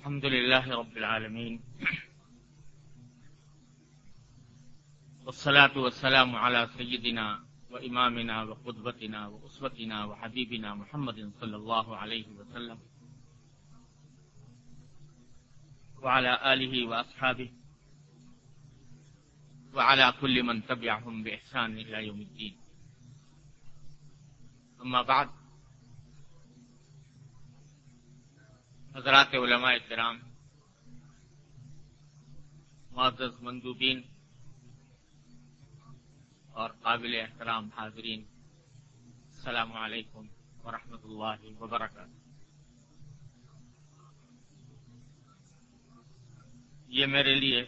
الحمد لله رب العالمين. والصلاة والسلام على سيدنا وإمامنا وقدوتنا وأسوتنا وحبيبنا محمد صلى الله عليه وسلم. وعلى آله وأصحابه. وعلى كل من تبعهم بإحسان إلى يوم الدين. أما بعد. حضرات علماء کرام معزز مندوبین اور قابل احترام حاضرین، السلام علیکم ورحمۃ اللہ وبرکاتہ۔ یہ میرے لیے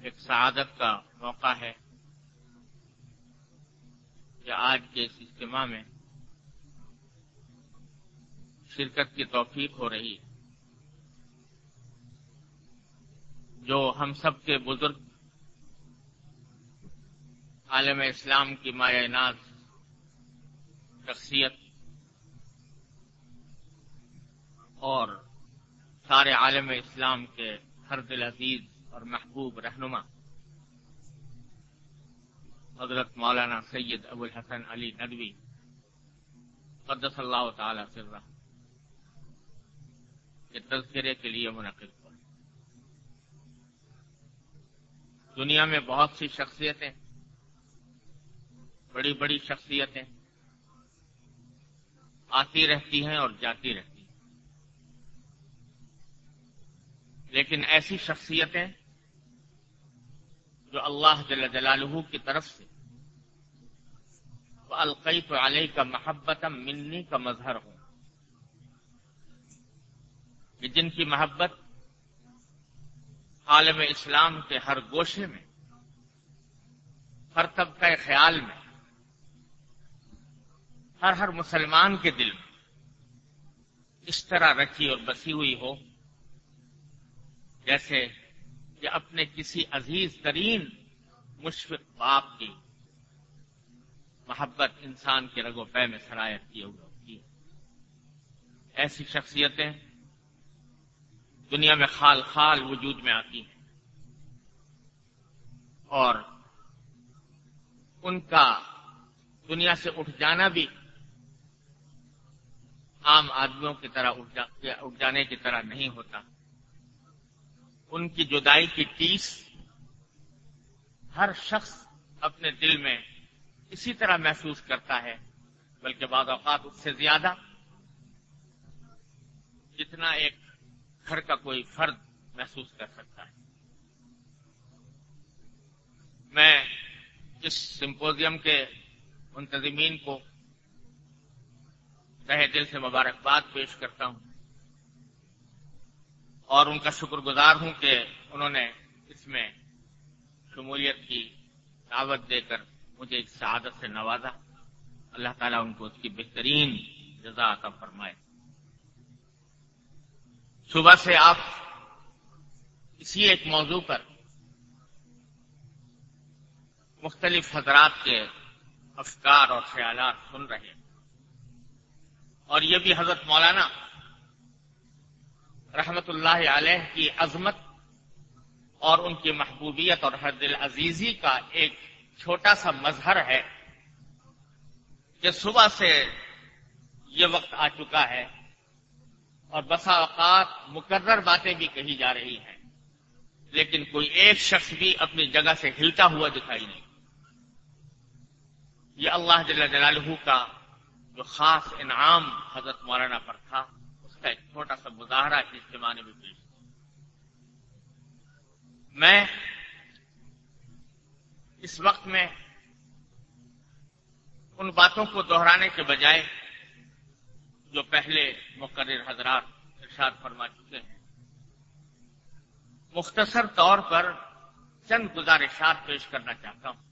ایک سعادت کا موقع ہے کہ آج کے اس اجتماع میں شرکت کی توفیق ہو رہی ہے۔ جو ہم سب کے بزرگ عالم اسلام کی مایا ناز، شخصیت اور سارے عالم اسلام کے ہر دل عزیز اور محبوب رہنما، حضرت مولانا سید ابو الحسن علی ندوی، قدس اللہ تعالی سر کے تذکرے کے لیے منعقد ہوا۔ دنیا میں بہت سی شخصیتیں، بڑی بڑی شخصیتیں آتی رہتی ہیں اور جاتی رہتی ہیں۔ لیکن ایسی شخصیتیں جو اللہ جل جلالہ کی طرف سے القی تو علیہ کا محبت منی کا مظہر ہوں کہ جن کی محبت عالم اسلام کے ہر گوشے میں، ہر طبقہ خیال میں، ہر ہر مسلمان کے دل میں اس طرح رکھی اور بسی ہوئی ہو، جیسے کہ اپنے کسی عزیز ترین مشفق باپ کی محبت انسان کے رگو پے میں سرایت کی ہوئی ایسی شخصیتیں دنیا میں خال خال وجود میں آتی ہیں۔ اور ان کا دنیا سے اٹھ جانا بھی عام آدمیوں کی طرح اٹھ جانے کی طرح نہیں ہوتا۔ ان کی جدائی کی ٹیس ہر شخص اپنے دل میں اسی طرح محسوس کرتا ہے، بلکہ بعض اوقات اس سے زیادہ۔ جتنا ایک گھر کا کوئی فرد محسوس کر سکتا ہے۔ میں اس سمپوزیم کے منتظمین کو رہے دل سے مبارکباد پیش کرتا ہوں اور ان کا شکر گزار ہوں کہ انہوں نے اس میں شمولیت کی دعوت دے کر مجھے ایک سعادت سے نوازا۔ اللہ تعالیٰ ان کو اس کی بہترین جزا عطا فرمائے۔ صبح سے آپ اسی ایک موضوع پر مختلف حضرات کے افکار اور خیالات سن رہے ہیں۔ اور یہ بھی حضرت مولانا رحمت اللہ علیہ کی عظمت اور ان کی محبوبیت اور حد العزیزی کا ایک چھوٹا سا مظہر ہے کہ صبح سے یہ وقت آ چکا ہے اور بسا اوقات مقرر باتیں بھی کہی جا رہی ہیں۔ لیکن کوئی ایک شخص بھی اپنی جگہ سے ہلتا ہوا دکھائی نہیں۔ یہ اللہ جل جلالہ کا جو خاص انعام حضرت مولانا پر تھا، اس کا ایک چھوٹا سا مظاہرہ اس زمانے میں پیش میں اس وقت میں ان باتوں کو دہرانے کے بجائے جو پہلے مقرر حضرات ارشاد فرما چکے ہیں۔ مختصر طور پر چند گزارشات پیش کرنا چاہتا ہوں۔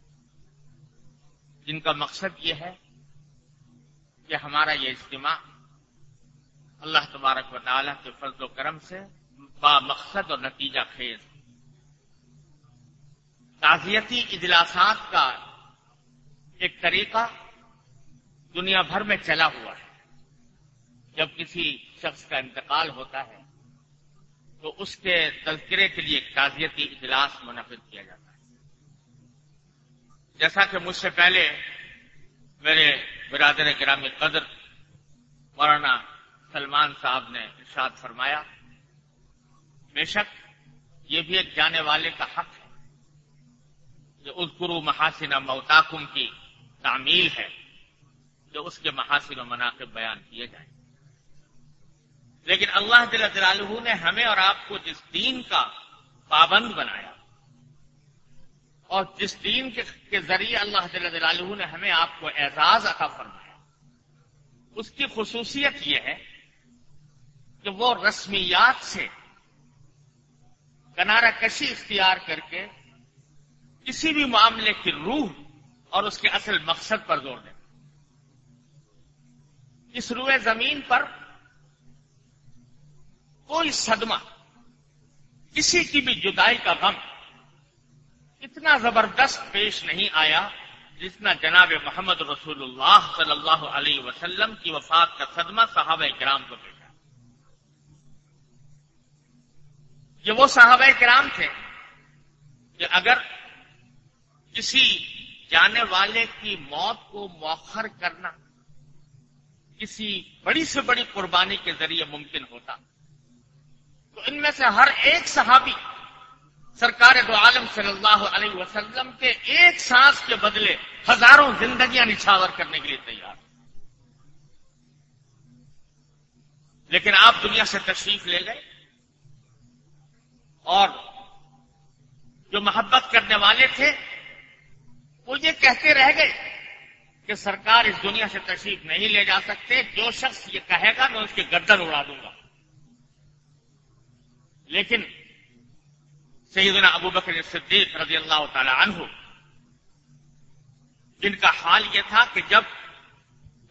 جن کا مقصد یہ ہے کہ ہمارا یہ اجتماع اللہ تبارک و تعالی کے فرض و کرم سے با مقصد اور نتیجہ خیز تعزیتی اجلاسات کا ایک طریقہ دنیا بھر میں چلا ہوا ہے۔ جب کسی شخص کا انتقال ہوتا ہے، تو اس کے تذکرے کے لیے تعزیتی اجلاس منعقد کیا جاتا ہے۔ جیسا کہ مجھ سے پہلے میرے برادر گرامی قدر مولانا سلمان صاحب نے ارشاد فرمایا، بے شک یہ بھی ایک جانے والے کا حق ہے۔ جو اسکرو محاسن موتاکم کی تعمیل ہے جو اس کے محاسن و مناقب بیان کیے جائیں۔ لیکن اللہ دل جلالہ نے ہمیں اور آپ کو جس دین کا پابند بنایا اور جس دین کے ذریعے اللہ دل جلالہ نے ہمیں آپ کو اعزاز عطا فرمایا، اس کی خصوصیت یہ ہے کہ وہ رسمیات سے کنارہ کشی اختیار کر کے کسی بھی معاملے کی روح اور اس کے اصل مقصد پر زور دیں اس روئے زمین پر کوئی صدمہ، کسی کی بھی جدائی کا غم اتنا زبردست پیش نہیں آیا جتنا جناب محمد رسول اللہ صلی اللہ علیہ وسلم کی وفات کا صدمہ صحابہ کرام کو پیش یہ وہ صحابہ کرام تھے کہ اگر کسی جانے والے کی موت کو مؤخر کرنا کسی بڑی سے بڑی قربانی کے ذریعے ممکن ہوتا تو ان میں سے ہر ایک صحابی سرکار دو عالم صلی اللہ علیہ وسلم کے ایک سانس کے بدلے ہزاروں زندگیاں نچھاور کرنے کے لیے تیار لیکن آپ دنیا سے تشریف لے گئے اور جو محبت کرنے والے تھے وہ یہ کہتے رہ گئے کہ سرکار اس دنیا سے تشریف نہیں لے جا سکتے، جو شخص یہ کہے گا میں اس کی گردن اڑا دوں گا۔ لیکن سیدنا ابو بکر صدیق رضی اللہ تعالی عنہ، جن کا حال یہ تھا کہ جب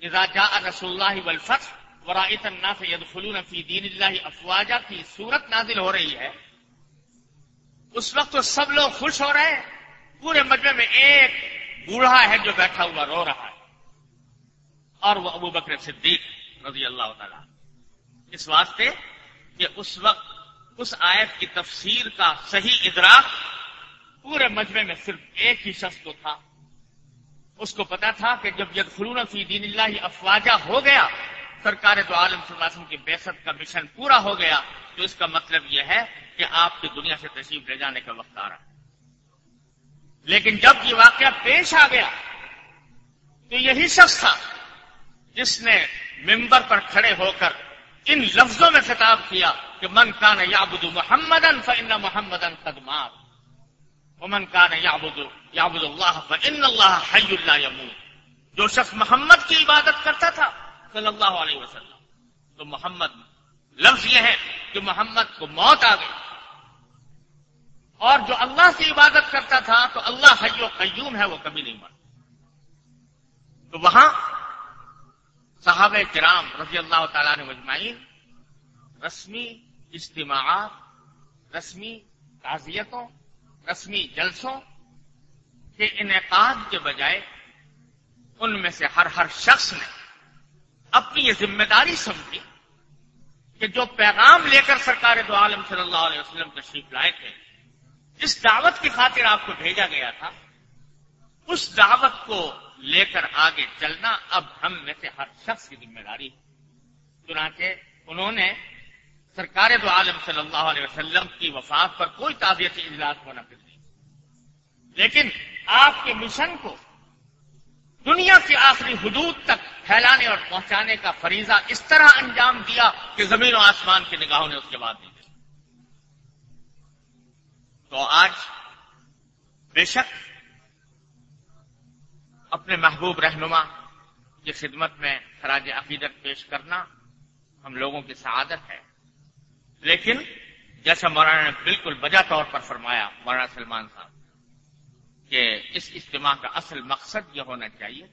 اذا جاء رسول اللہ والفتح ورائت الناس يدخلون في دین اللہ افواجا، کی صورت نازل ہو رہی ہے، اس وقت تو سب لوگ خوش ہو رہے ہیں، پورے مجمع میں ایک بوڑھا ہے جو بیٹھا ہوا رو رہا ہے۔ اور وہ ابو بکر صدیق رضی اللہ تعالی اس واسطے کہ اس وقت اس آیت کی تفسیر کا صحیح ادراک پورے مجمع میں صرف ایک ہی شخص کو تھا۔ اس کو پتا تھا کہ جب ید خلون فی دین اللہ افواجہ ہو گیا، سرکار تو عالم صلی اللہ علیہ وسلم کی بیست کا مشن پورا ہو گیا، تو اس کا مطلب یہ ہے کہ آپ کی دنیا سے تشریف لے جانے کا وقت آ رہا ہے۔ لیکن جب یہ واقعہ پیش آ گیا، تو یہی شخص تھا جس نے ممبر پر کھڑے ہو کر ان لفظوں میں خطاب کیا۔ کہ من کان یابد محمد فن محمد قدمات ومن کان یابد یابد اللہ فن اللہ حی اللہ یموت. جو شخص محمد کی عبادت کرتا تھا، صلی اللہ علیہ وسلم. تو محمد لفظ یہ ہے کہ محمد کو موت آ گئی. اور جو اللہ کی عبادت کرتا تھا، تو اللہ حی و قیوم ہے، وہ کبھی نہیں مر تو وہاں صحابہ کرام رضی اللہ تعالیٰ نے مجمعین رسمی اجتماعات، رسمی تعزیتوں، رسمی جلسوں کے انعقاد کے بجائے ان میں سے ہر ہر شخص نے اپنی یہ ذمہ داری سمجھی کہ جو پیغام لے کر سرکار دو عالم صلی اللہ علیہ وسلم تشریف لائے تھے، جس دعوت کی خاطر آپ کو بھیجا گیا تھا، اس دعوت کو لے کر آگے چلنا اب ہم میں سے ہر شخص کی ذمہ داری ہے۔ چنانچہ انہوں نے سرکار دو عالم صلی اللہ علیہ وسلم کی وفات پر کوئی تعزیتی اجلاس ہونا پھر نہیں لیکن آپ کے مشن کو دنیا کی آخری حدود تک پھیلانے اور پہنچانے کا فریضہ اس طرح انجام دیا کہ زمین و آسمان کی نگاہوں نے اس کے بعد دی۔ تو آج بے شک اپنے محبوب رہنما کی خدمت میں خراج عقیدت پیش کرنا ہم لوگوں کی سعادت ہے۔ لیکن جیسا مولانا نے بالکل بجا طور پر فرمایا، مولانا سلمان صاحب، کہ اس اجتماع کا اصل مقصد یہ ہونا چاہیے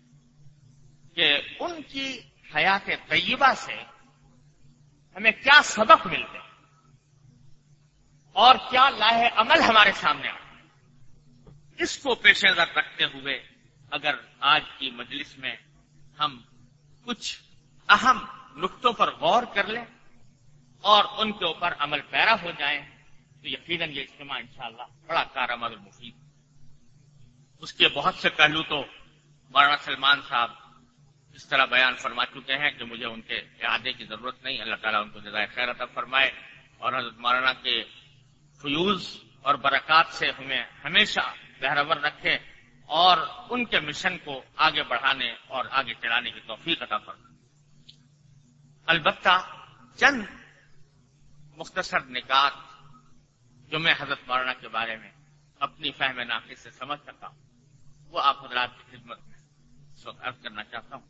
کہ ان کی حیات طیبہ سے ہمیں کیا سبق ملتے ہیں اور کیا لاہ عمل ہمارے سامنے آتے اس کو پیش نظر رکھتے ہوئے اگر آج کی مجلس میں ہم کچھ اہم نقطوں پر غور کر لیں اور ان کے اوپر عمل پیرا ہو جائیں تو یقیناً یہ اجتماع انشاءاللہ بڑا کارآمد مفید اس کے بہت سے پہلو تو مولانا سلمان صاحب اس طرح بیان فرما چکے ہیں کہ مجھے ان کے اعادے کی ضرورت نہیں، اللہ تعالیٰ ان کو جزائے خیر عطا فرمائے اور حضرت مولانا کے فیوز اور برکات سے ہمیں ہمیشہ بہرور رکھے اور ان کے مشن کو آگے بڑھانے اور آگے چلانے کی توفیق عطا فرمائے۔ البتہ چند مختصر نکات جو میں حضرت مولانا کے بارے میں اپنی فہم ناقص سے سمجھ سکا ہوں، وہ آپ حضرات کی خدمت میں اس وقت عرض کرنا چاہتا ہوں۔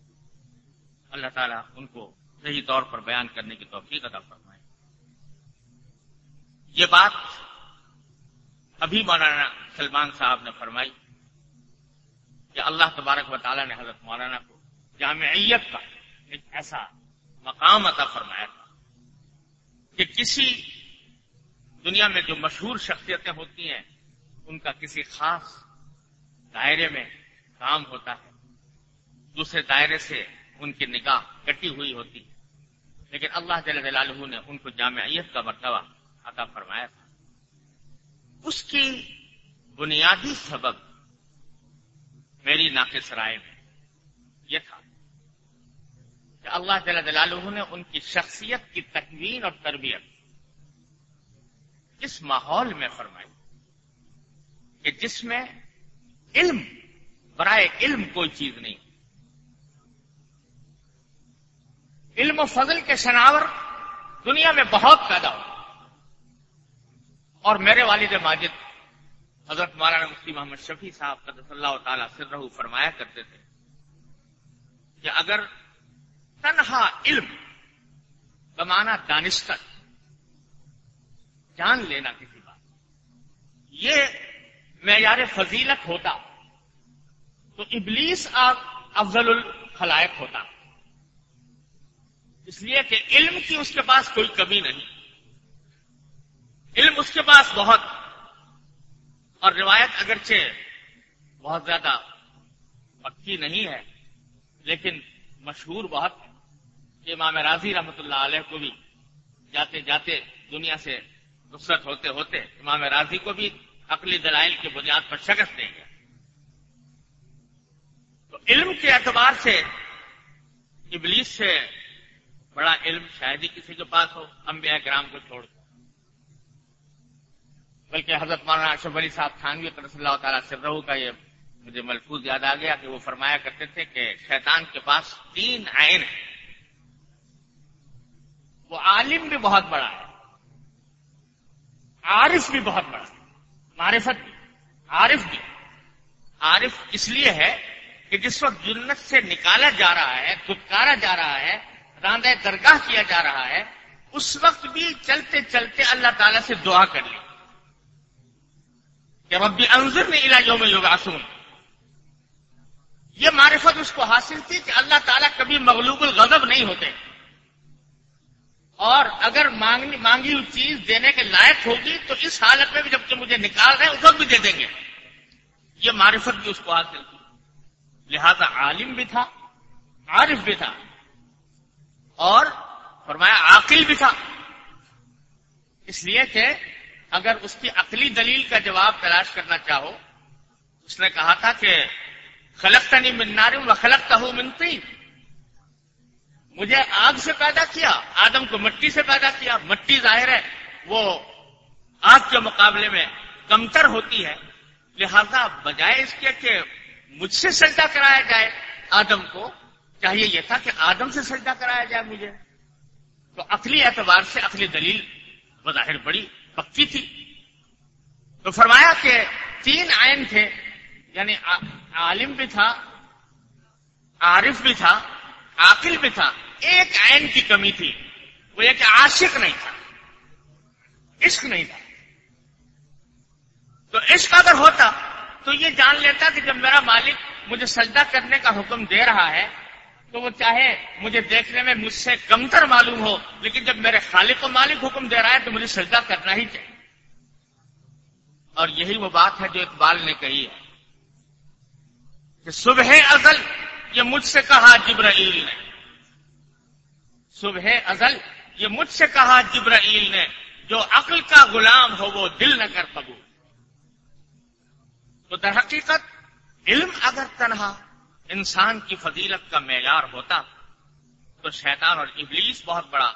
اللہ تعالیٰ ان کو صحیح طور پر بیان کرنے کی توفیق ادا فرمائے۔ یہ بات ابھی مولانا سلمان صاحب نے فرمائی کہ اللہ تبارک و تعالیٰ نے حضرت مولانا کو جامعیت کا ایک ایسا مقام عطا فرمایا۔ تھا کہ کسی دنیا میں جو مشہور شخصیتیں ہوتی ہیں، ان کا کسی خاص دائرے میں کام ہوتا ہے۔ دوسرے دائرے سے ان کی نگاہ کٹی ہوئی ہوتی ہے۔ لیکن اللہ جل جلالہ نے ان کو جامعیت کا مرتبہ عطا فرمایا تھا۔ اس کی بنیادی سبب میری ناقص رائے میں یہ تھا کہ اللہ جل جلالہ نے ان کی شخصیت کی تکوین اور تربیت اس ماحول میں فرمائی کہ جس میں علم، برائے علم کوئی چیز نہیں۔ علم و فضل کے شناور دنیا میں بہت پیدا ہو اور میرے والد ماجد حضرت مولانا مفتی محمد شفیع صاحب قدس اللہ تعالی سر فرمایا کرتے تھے کہ اگر تنہا علم، بمانا دانشتر جان لینا کسی بات یہ معیار فضیلت ہوتا۔ تو ابلیس آپ افضل الخلائق ہوتا۔ اس لیے کہ علم کی اس کے پاس کوئی کمی نہیں۔ علم اس کے پاس بہت۔ اور روایت اگرچہ بہت زیادہ پکی نہیں ہے، لیکن مشہور بہت ہے۔ جی، امام راضی رحمت اللہ علیہ کو بھی جاتے جاتے دنیا سے رخصت ہوتے ہوتے امام راضی کو بھی عقلی دلائل کی بنیاد پر شکست دیں گے۔ تو علم کے اعتبار سے ابلیس سے بڑا علم شاید ہی کسی کے پاس ہو، انبیاء کرام کو چھوڑ کر بلکہ حضرت مولانا اشرف علی صاحب تھانوی رضی اللہ تعالیٰ سے کا یہ مجھے ملفوظ یاد آ گیا کہ وہ فرمایا کرتے تھے کہ شیطان کے پاس تین آئین ہیں۔ وہ عالم بھی بہت بڑا ہے۔ عارف بھی بہت بڑا ہے۔ معرفت بھی، عارف بھی۔ عارف اس لیے ہے کہ جس وقت جنت سے نکالا جا رہا ہے دتکارا جا رہا ہے، راندہ درگاہ کیا جا رہا ہے، اس وقت بھی چلتے چلتے اللہ تعالیٰ سے دعا کر لی کہ ربی انضر نے علاجوں میں یوگا یہ معرفت اس کو حاصل تھی کہ اللہ تعالیٰ کبھی مغلوب الغضب نہیں ہوتے۔ اور اگر مانگی مانگی ہوئی چیز دینے کے لائق ہوگی تو اس حالت میں بھی جبکہ مجھے نکال رہے ہیں، اس وقت بھی دے دیں گے۔ یہ معرفت بھی اس کو حاصل تھی لہذا عالم بھی تھا، عارف بھی تھا، اور فرمایا عاقل بھی تھا۔ اس لیے کہ اگر اس کی عقلی دلیل کا جواب تلاش کرنا چاہو، اس نے کہا تھا کہ خلق تنی منارم و خلق کا منتی مجھے آگ سے پیدا کیا، آدم کو مٹی سے پیدا کیا، مٹی ظاہر ہے، وہ آگ کے مقابلے میں کمتر ہوتی ہے۔ لہذا بجائے اس کے کہ مجھ سے سجدہ کرایا جائے، آدم کو چاہیے یہ تھا کہ آدم سے سجدہ کرایا جائے مجھے۔ تو عقلی اعتبار سے عقلی دلیل بظاہر بڑی پکی تھی۔ تو فرمایا کہ تین آئین تھے یعنی عالم بھی تھا، عارف بھی تھا عاقل بھی تھا، ایک آئین کی کمی تھی، وہ ایک عاشق نہیں تھا، عشق نہیں تھا۔ تو عشق اگر ہوتا، تو یہ جان لیتا کہ جب میرا مالک مجھے سجدہ کرنے کا حکم دے رہا ہے، تو وہ چاہے مجھے دیکھنے میں مجھ سے کمتر معلوم ہو، لیکن جب میرے خالق و مالک حکم دے رہا ہے، تو مجھے سجدہ کرنا ہی چاہیے۔ اور یہی وہ بات ہے جو اقبال نے کہی ہے کہ صبح ازل یہ مجھ سے کہا جبرائیل نے۔ صبح ازل، یہ مجھ سے کہا جبرائیل نے۔ جو عقل کا غلام ہو وہ دل نہ کر قبول تو در حقیقت علم اگر تنہا، انسان کی فضیلت کا معیار ہوتا، تو شیطان اور ابلیس بہت بڑا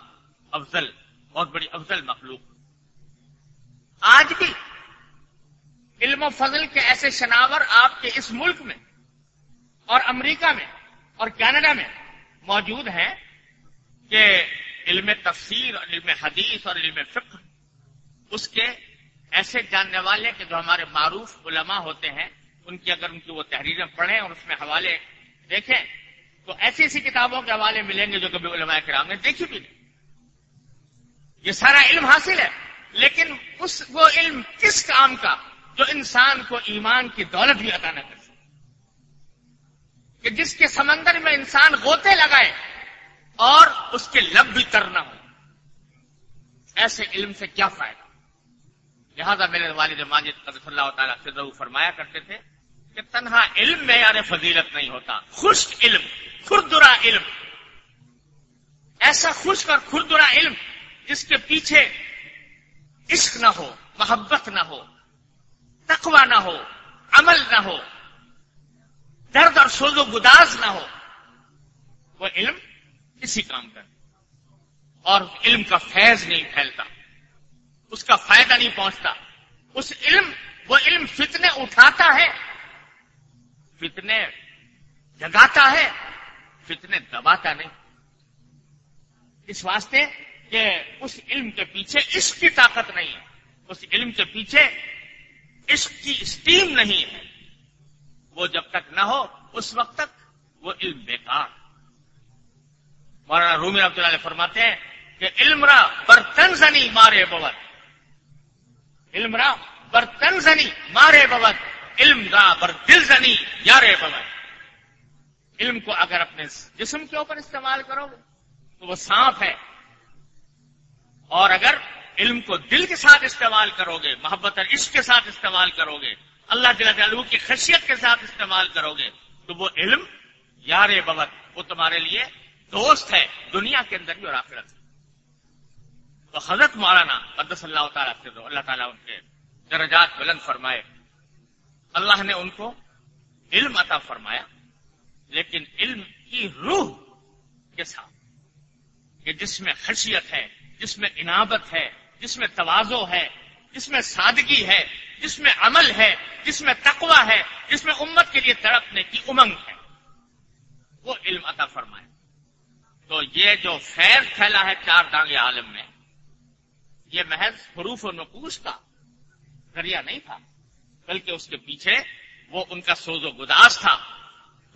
افضل، بہت بڑی افضل مخلوق۔ آج بھی علم و فضل کے ایسے شناور آپ کے اس ملک میں اور امریکہ میں اور کینیڈا میں موجود ہیں کہ علم تفسیر اور علم حدیث اور علم فقہ اس کے ایسے جاننے والے کہ جو ہمارے معروف علماء ہوتے ہیں، ان کی اگر ان کی وہ تحریریں پڑھیں اور اس میں حوالے دیکھیں، تو ایسی ایسی کتابوں کے حوالے ملیں گے جو کبھی علماء کرام نے دیکھی بھی نہیں۔ یہ سارا علم حاصل ہے، لیکن اس وہ علم کس کام کا جو انسان کو ایمان کی دولت بھی عطا نہ کر کہ جس کے سمندر میں انسان غوطے لگائے اور اس کے لب بھی ترنا ہو۔ ایسے علم سے کیا فائدہ؟ لہذا میرے والد ماجد قدر اللہ تعالیٰ سے فرمایا کرتے تھے کہ تنہا علم میں یار فضیلت نہیں ہوتا، خشک علم، خردرا علم۔ ایسا خشک اور خردرا علم جس کے پیچھے عشق نہ ہو، محبت نہ ہو، تقوی نہ ہو، عمل نہ ہو درد اور سوز و گداز نہ ہو۔ وہ علم کسی کام کا اور علم کا فیض نہیں پھیلتا۔ اس کا فائدہ نہیں پہنچتا۔ اس علم، وہ علم فتنے اٹھاتا ہے۔ فتنے جگاتا ہے۔ فتنے دباتا نہیں۔ اس واسطے کہ اس علم کے پیچھے عشق کی طاقت نہیں ہے۔ اس علم کے پیچھے عشق کی اسٹیم نہیں ہے۔ وہ جب تک نہ ہو، اس وقت تک وہ علم بیکار۔ مولانا رومی رحمۃ اللہ علیہ فرماتے ہیں کہ علم را برتن زنی مارے بوت۔ علم را برتن زنی مارے بوت۔ علم را بر دل زنی یارے بوت۔ علم کو اگر اپنے جسم کے اوپر استعمال کرو گے تو وہ سانپ ہے۔ اور اگر علم کو دل کے ساتھ استعمال کرو گے، محبت اور عشق کے ساتھ استعمال کرو گے اللہ تعالیٰ کی خشیت کے ساتھ استعمال کرو گے تو وہ علم، یار ببت وہ تمہارے لیے دوست ہے دنیا کے اندر بھی اور آخرت تو حضرت مولانا قدس اللہ تعالیٰ سے اللہ تعالیٰ ان کے درجات بلند فرمائے۔ اللہ نے ان کو علم عطا فرمایا، لیکن علم کی روح کے ساتھ، کہ جس میں خشیت ہے، جس میں انابت ہے، جس میں توازو ہے، جس میں سادگی ہے جس میں عمل ہے، جس میں تقوی ہے، جس میں امت کے لیے تڑپنے کی امنگ ہے۔ وہ علم عطا فرمائے۔ تو یہ جو خیر پھیلا ہے چار دانگ عالم میں، یہ محض حروف و نقوش کا ذریعہ نہیں تھا، بلکہ اس کے پیچھے وہ ان کا سوز و گداس تھا،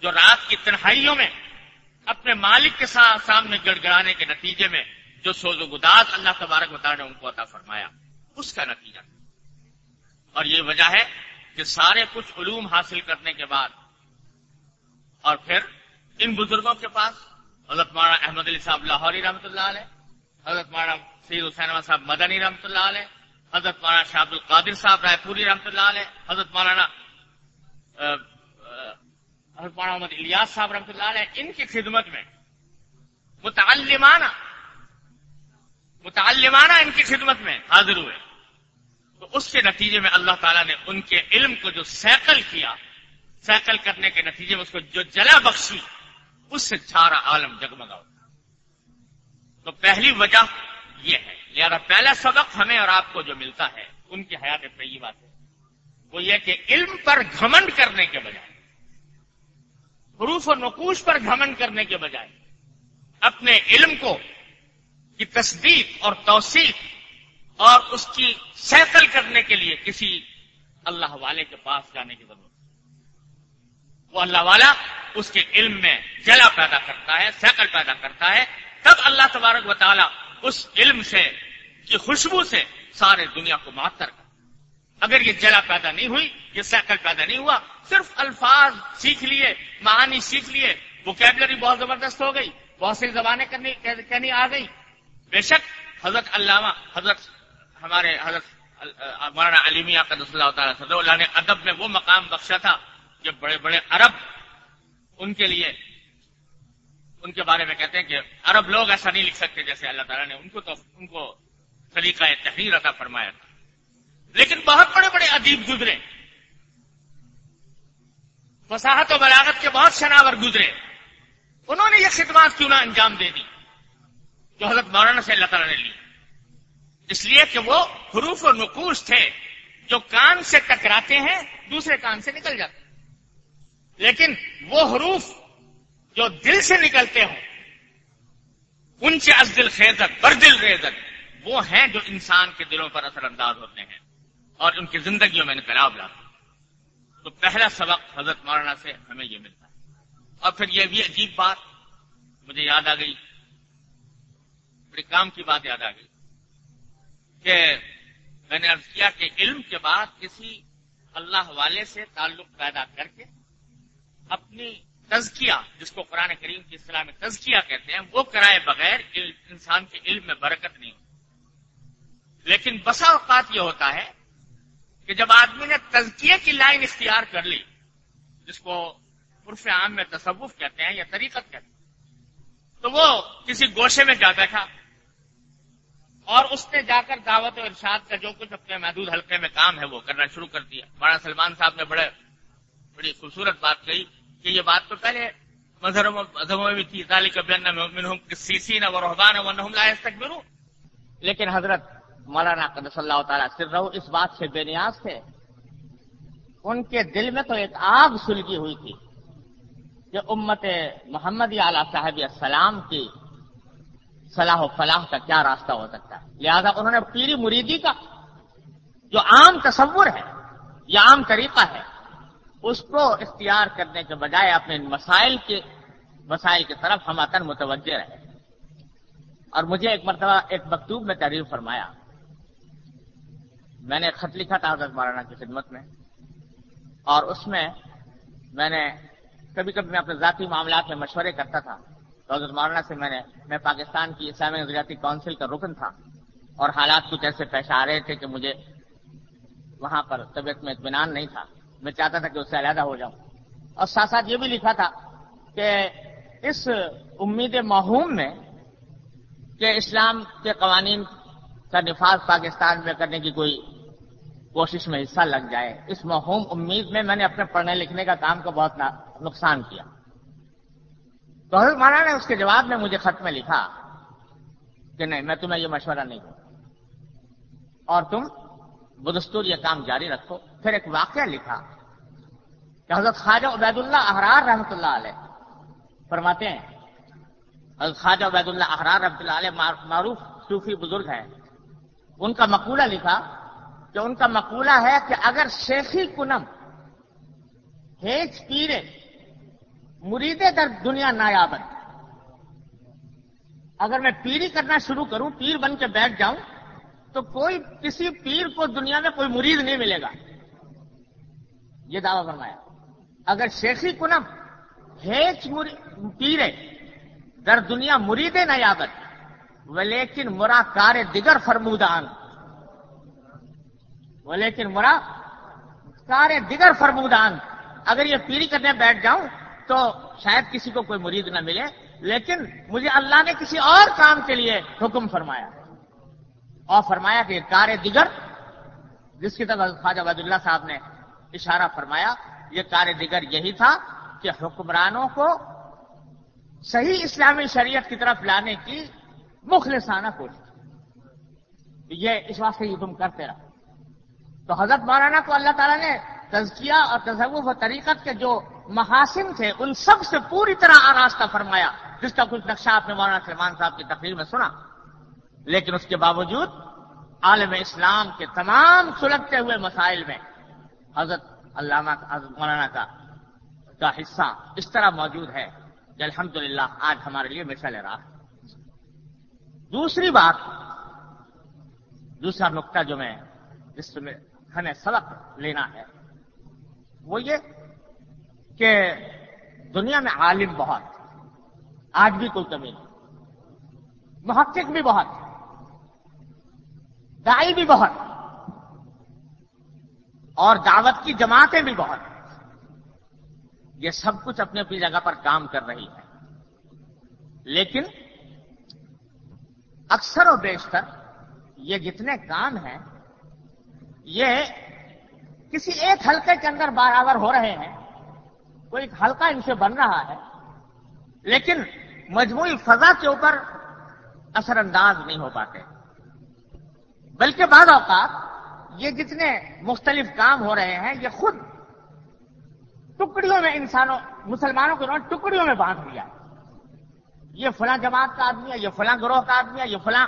جو رات کی تنہائیوں میں اپنے مالک کے ساتھ سامنے گڑ گڑانے کے نتیجے میں جو سوز و گداس اللہ تبارک بتا نے ان کو عطا فرمایا، اس کا نتیجہ اور یہ وجہ ہے کہ سارے کچھ علوم حاصل کرنے کے بعد اور پھر ان بزرگوں کے پاس حضرت مارا احمد علی صاحب لاہوری رحمۃ اللہ علیہ، حضرت مارا سید حسین صاحب مدنی رحمۃ اللہ علیہ، حضرت مولانا شاہد القادر صاحب رائے پوری رحمۃ اللہ علیہ، حضرت مولانا حضرت مولانا محمد الیاس صاحب رحمۃ اللہ علیہ، ان کی خدمت میں متعلمانہ متعلمانہ ان کی خدمت میں حاضر ہوئے۔ تو اس کے نتیجے میں اللہ تعالیٰ نے ان کے علم کو جو سیکل کیا سیکل کرنے کے نتیجے میں اس کو جو جلا بخشی، اس سے سارا عالم جگمگا تو پہلی وجہ یہ ہے، لہٰذا پہلا سبق ہمیں اور آپ کو جو ملتا ہے، ان کی حیات طیبہ سے، وہ یہ کہ علم پر گھمنڈ کرنے کے بجائے، حروف و نقوش پر گھمنڈ کرنے کے بجائے، اپنے علم کو کی تصدیق اور توثیق اور اس کی سیکل کرنے کے لیے کسی اللہ والے کے پاس جانے کی ضرورت وہ اللہ والا اس کے علم میں جلا پیدا کرتا ہے سیکل پیدا کرتا ہے۔ تب اللہ تبارک و تعالی اس علم سے، کی خوشبو سے سارے دنیا کو معطر کر اگر یہ جلا پیدا نہیں ہوئی، یہ سیکل پیدا نہیں ہوا، صرف الفاظ سیکھ لیے، معانی سیکھ لیے وہ کیبلری بہت زبردست ہو گئی، بہت سی زبانیں کہنی آ گئی۔ بے شک حضرت علامہ، حضرت ہمارے حضرت مولانا علیمیہ کا اللہ تعالیٰ صدر اللہ نے ادب میں وہ مقام بخشا تھا کہ بڑے بڑے عرب ان کے لیے ان کے بارے میں کہتے ہیں کہ عرب لوگ ایسا نہیں لکھ سکتے جیسے اللہ تعالیٰ نے ان کو تو ان کو طریقہ تحریر عطا فرمایا تھا۔ لیکن بہت بڑے بڑے ادیب گزرے۔ وساحت و بلاغت کے بہت شناور گزرے۔ انہوں نے یہ خدمات کیوں نہ انجام دے دی؟ جو حضرت مولانا سے اللہ تعالیٰ نے لی۔ اس لیے کہ وہ حروف و نقوش تھے، جو کان سے ٹکراتے ہیں، دوسرے کان سے نکل جاتے ہیں۔ لیکن وہ حروف جو دل سے نکلتے ہوں، ان سے از دل خیزت، بر دل ریزت وہ ہیں جو انسان کے دلوں پر اثر انداز ہوتے ہیں اور ان کی زندگیوں میں انقلاب لاتے ہیں۔ تو پہلا سبق حضرت مولانا سے ہمیں یہ ملتا ہے۔ اور پھر یہ بھی عجیب بات مجھے یاد آ گئی بڑے کام کی بات یاد آ گئی۔ کہ میں نے ارض کیا کہ علم کے بعد کسی اللہ والے سے تعلق پیدا کر کے اپنی تزکیہ، جس کو قرآن کریم کی اصطلاح میں تزکیہ کہتے ہیں، وہ کرائے بغیر انسان کے علم میں برکت نہیں ہوتی۔ لیکن بسا اوقات یہ ہوتا ہے کہ جب آدمی نے تزکیے کی لائن اختیار کر لی، جس کو عرف عام میں تصوف کہتے ہیں یا طریقت کہتے ہیں، تو وہ کسی گوشے میں جا بیٹھا اور اس نے جا کر دعوت و ارشاد کا جو کچھ اپنے محدود حلقے میں کام ہے وہ کرنا شروع کر دیا۔ مولانا سلمان صاحب نے بڑے بڑی خوبصورت بات کہی کہ یہ بات تو پہلے مذہبوں میں بھی تھی۔ سی نہ وہ رحبان ہے لیکن حضرت مولانا قدس اللہ تعالیٰ سر رہو، اس بات سے بے نیاز تھے۔ ان کے دل میں تو ایک آگ سلگی ہوئی تھی کہ امت محمد اعلیٰ صاحب السلام کی صلاح و فلاح کا کیا راستہ ہو سکتا ہے؟ لہذا انہوں نے پیری مریدی کا جو عام تصور ہے، یا عام طریقہ ہے، اس کو اختیار کرنے کے بجائے اپنے مسائل کے، مسائل کی طرف ہماتن متوجہ رہے اور مجھے ایک مرتبہ ایک مکتوب میں تحریر فرمایا۔ میں نے خط لکھا تھا حضرت مولانا کی خدمت میں۔ اور اس میں میں نے کبھی کبھی میں اپنے ذاتی معاملات میں مشورے کرتا تھا۔ تو حضرت مولانا سے میں نے میں پاکستان کی اسلامی نظریاتی کونسل کا رکن تھا اور حالات کچھ ایسے پیش آ رہے تھے کہ مجھے وہاں پر طبیعت میں اطمینان نہیں تھا۔ میں چاہتا تھا کہ اس سے علیحدہ ہو جاؤں۔ اور ساتھ ساتھ یہ بھی لکھا تھا کہ اس امید مہوم میں کہ اسلام کے قوانین کا نفاذ پاکستان میں کرنے کی کوئی کوشش میں حصہ لگ جائے۔ اس مہوم امید میں میں نے اپنے پڑھنے لکھنے کا کام کو بہت نقصان کیا۔ تو حضرت مولانا نے، اس کے جواب میں مجھے خط میں لکھا کہ نہیں، میں تمہیں یہ مشورہ نہیں دوں۔ اور تم بدستور یہ کام جاری رکھو۔ پھر ایک واقعہ لکھا کہ حضرت خواجہ عبید اللہ احرار رحمۃ اللہ علیہ فرماتے ہیں، حضرت خواجہ عبید اللہ احرار رحمۃ اللہ علیہ معروف صوفی بزرگ ہیں۔ ان کا مقولہ لکھا کہ ان کا مقولہ ہے کہ اگر شیخی کنم ہیچ پیرے مریدے در دنیا نایابن اگر میں پیری کرنا شروع کروں، پیر بن کے بیٹھ جاؤں، تو کوئی کسی پیر کو دنیا میں کوئی مرید نہیں ملے گا۔ یہ دعویٰ فرمایا۔ اگر شیخی کنم ہیچ پیرے در دنیا مریدے نیابت لیکن مرا کار دیگر فرمودان۔ وہ لیکن مرا کار دیگر فرمودان۔ اگر یہ پیری کرنے بیٹھ جاؤں تو شاید کسی کو کوئی مرید نہ ملے، لیکن مجھے اللہ نے کسی اور کام کے لیے حکم فرمایا۔ اور فرمایا کہ کار دیگر، جس کی طرف خواجہ عبد اللہ صاحب نے اشارہ فرمایا، یہ کار دیگر یہی تھا کہ حکمرانوں کو صحیح اسلامی شریعت کی طرف لانے کی مخلصانہ کوشش۔ یہ اس واسطے یہ تم کرتے رہو تو حضرت مولانا کو اللہ تعالیٰ نے تزکیہ اور تصوف و طریقت کے جو محاسن تھے، ان سب سے پوری طرح آراستہ فرمایا۔ جس کا کچھ نقشہ آپ نے مولانا سلمان صاحب کی تقریر میں سنا۔ لیکن اس کے باوجود عالم اسلام کے تمام سلگتے ہوئے مسائل میں حضرت علامہ حضرت مولانا کا کا حصہ اس طرح موجود ہے کہ الحمد آج ہمارے لیے مثال رہا دوسری بات، دوسرا نقطہ جو میں جس میں ہمیں سبق لینا ہے، وہ یہ کہ دنیا میں عالم بہت آج بھی کوئی کمی نہیں۔ محقق بھی بہت دائی بھی بہت اور دعوت کی جماعتیں بھی بہت یہ سب کچھ اپنی اپنی جگہ پر کام کر رہی ہے لیکن اکثر و بیشتر یہ جتنے کام ہیں، یہ کسی ایک حلقے کے اندر برابر ہو رہے ہیں۔ کوئی حلقہ ان سے بن رہا ہے، لیکن مجموعی فضا کے اوپر اثر انداز نہیں ہو پاتے۔ بلکہ بعض اوقات یہ جتنے مختلف کام ہو رہے ہیں، یہ خود ٹکڑیوں میں انسانوں، مسلمانوں کو انہوں نے ٹکڑیوں میں بانٹ دیا یہ فلاں جماعت کا آدمی ہے، یہ فلاں گروہ کا آدمی ہے، یہ فلاں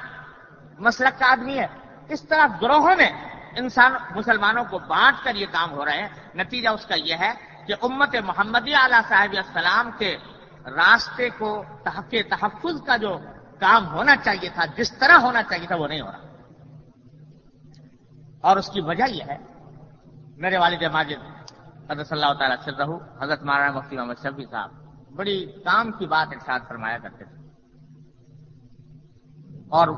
مسلک کا آدمی ہے۔ اس طرح گروہوں میں انسان مسلمانوں کو بانٹ کر یہ کام ہو رہے ہیں۔ نتیجہ اس کا یہ ہے کہ امت محمدی اعلی صاحب السلام کے راستے کو تحفظ کا جو کام ہونا چاہیے تھا، جس طرح ہونا چاہیے تھا، وہ نہیں ہو رہا۔ اور اس کی وجہ یہ ہے، میرے والد ماجد حضرت اللہ تعالیٰ سے رہو، حضرت مولانا مفتی محمد شفیع صاحب، بڑی کام کی بات ارشاد فرمایا کرتے تھے۔ اور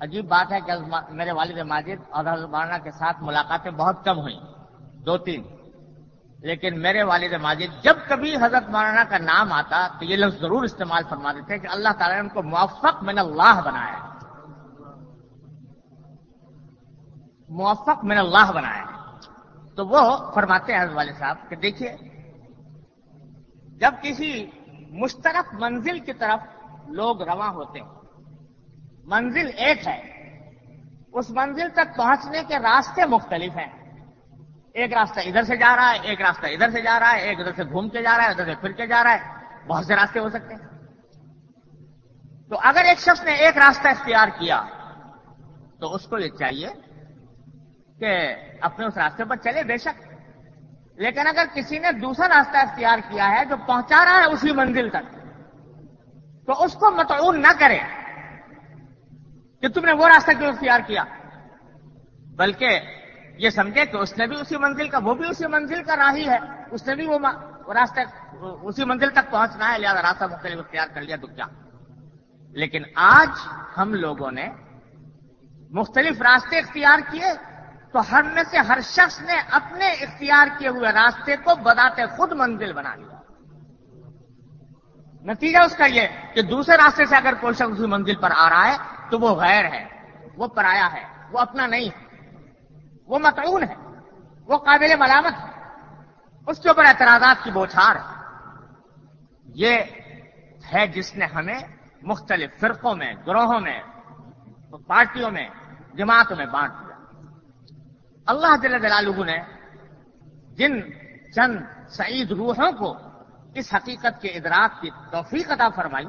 عجیب بات ہے کہ میرے والد ماجد اور حضرت مولانا کے ساتھ ملاقاتیں بہت کم ہوئی دو تین۔ لیکن میرے والد ماجد، جب کبھی حضرت مولانا کا نام آتا تو یہ لفظ ضرور استعمال فرما دیتے کہ اللہ تعالیٰ نے ان کو موفق من اللہ بنایا۔ موفق من اللہ بنایا۔ تو وہ فرماتے ہیں حضرت والد صاحب کہ دیکھیے، جب کسی مشترک منزل کی طرف لوگ رواں ہوتے ہیں، منزل ایک ہے، اس منزل تک پہنچنے کے راستے مختلف ہیں۔ ایک راستہ ادھر سے جا رہا ہے، ایک راستہ ادھر سے جا رہا ہے، ایک ادھر سے گھوم کے جا رہا ہے، ادھر سے پھر کے جا رہا ہے۔ بہت سے راستے ہو سکتے ہیں۔ تو اگر ایک شخص نے ایک راستہ اختیار کیا، تو اس کو یہ چاہیے کہ اپنے اس راستے پر چلے بے شک۔ لیکن اگر کسی نے دوسرا راستہ اختیار کیا ہے جو پہنچا رہا ہے اسی منزل تک، تو اس کو متعون نہ کرے کہ تم نے وہ راستہ کیوں اختیار کیا، بلکہ یہ سمجھے کہ اس نے بھی اسی منزل کا وہ بھی اسی منزل کا راہی ہے۔ اس نے بھی وہ راستہ اسی منزل تک پہنچنا ہے، لہٰذا راستہ مختلف اختیار کر لیا تو کیا لیکن آج ہم لوگوں نے مختلف راستے اختیار کیے، تو ہر میں سے ہر شخص نے اپنے اختیار کیے ہوئے راستے کو بتاتے خود منزل بنا لیا۔ نتیجہ اس کا یہ کہ دوسرے راستے سے اگر کوئی شخص اسی منزل پر آ رہا ہے، تو وہ غیر ہے، وہ پرایا ہے، وہ اپنا نہیں ہے۔ وہ متعون ہے، وہ قابل ملامت ہے۔ اس کے اوپر اعتراضات کی بوچھار ہے۔ یہ ہے جس نے ہمیں مختلف فرقوں میں، گروہوں میں، پارٹیوں میں، جماعتوں میں بانٹ دیا۔ اللہ جل جلالہ نے جن چند سعید روحوں کو اس حقیقت کے ادراک کی توفیق عطا فرمائی،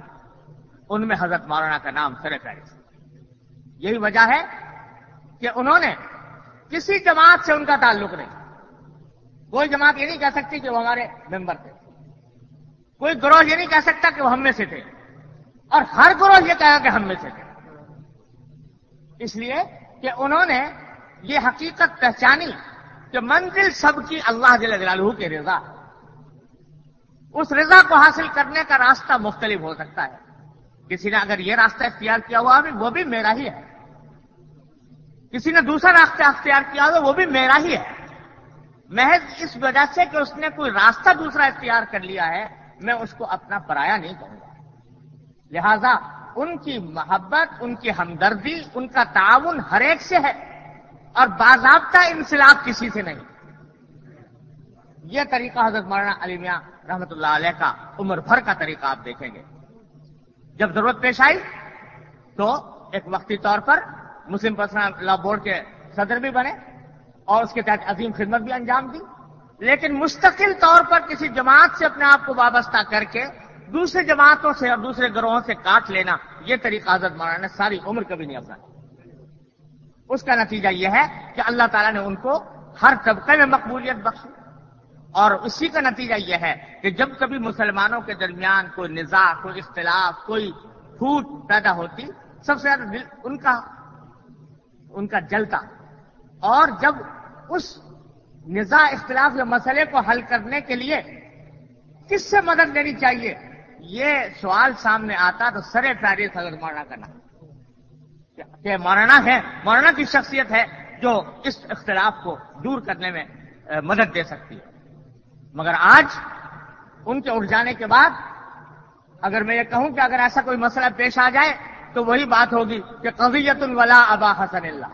ان میں حضرت مولانا کا نام سر یہی وجہ ہے کہ انہوں نے کسی جماعت سے ان کا تعلق نہیں۔ کوئی جماعت یہ نہیں کہہ سکتی کہ وہ ہمارے ممبر تھے۔ کوئی گروہ یہ نہیں کہہ سکتا کہ وہ ہم میں سے تھے۔ اور ہر گروہ یہ کہا کہ ہم میں سے تھے۔ اس لیے کہ انہوں نے یہ حقیقت پہچانی کہ منزل سب کی اللہ جل جلالہ کے رضا۔ اس رضا کو حاصل کرنے کا راستہ مختلف ہو سکتا ہے۔ کسی نے اگر یہ راستہ اختیار کیا ہوا بھی، وہ بھی میرا ہی ہے۔ کسی نے دوسرا راستہ اختیار کیا ہو وہ بھی میرا ہی ہے۔ محض اس وجہ سے کہ اس نے کوئی راستہ دوسرا اختیار کر لیا ہے، میں اس کو اپنا پرایا نہیں کہوں گا۔ لہذا ان کی محبت، ان کی ہمدردی، ان کا تعاون ہر ایک سے ہے اور باضابطہ انسلاف کسی سے نہیں۔ یہ طریقہ حضرت مولانا علی میاں رحمت اللہ علیہ کا عمر بھر کا طریقہ آپ دیکھیں گے۔ جب ضرورت پیش آئی تو ایک وقتی طور پر مسلم پرسنل لا بورڈ کے صدر بھی بنے اور اس کے تحت عظیم خدمت بھی انجام دی۔ لیکن مستقل طور پر کسی جماعت سے اپنے آپ کو وابستہ کر کے دوسرے جماعتوں سے اور دوسرے گروہوں سے کاٹ لینا، یہ طریقہ حضرت مولانا نے ساری عمر کبھی نہیں اپنا اس کا نتیجہ یہ ہے کہ اللہ تعالیٰ نے ان کو ہر طبقے میں مقبولیت بخشی۔ اور اسی کا نتیجہ یہ ہے کہ جب کبھی مسلمانوں کے درمیان کوئی نظا کوئی اختلاف، کوئی پھوٹ پیدا ہوتی، سب سے زیادہ ان کا ان کا جلتا۔ اور جب اس نظا اختلاف یا مسئلے کو حل کرنے کے لیے کس سے مدد لینی چاہیے؟ یہ سوال سامنے آتا تو سر تاریخ حضرت مولانا کرنا کہ مولانا ہے، مولانا کی شخصیت ہے جو اس اختلاف کو دور کرنے میں مدد دے سکتی ہے۔ مگر آج ان کے اٹھ جانے کے بعد اگر میں یہ کہوں کہ اگر ایسا کوئی مسئلہ پیش آ جائے تو وہی بات ہوگی کہ قضیت الولا ابا حسن اللہ۔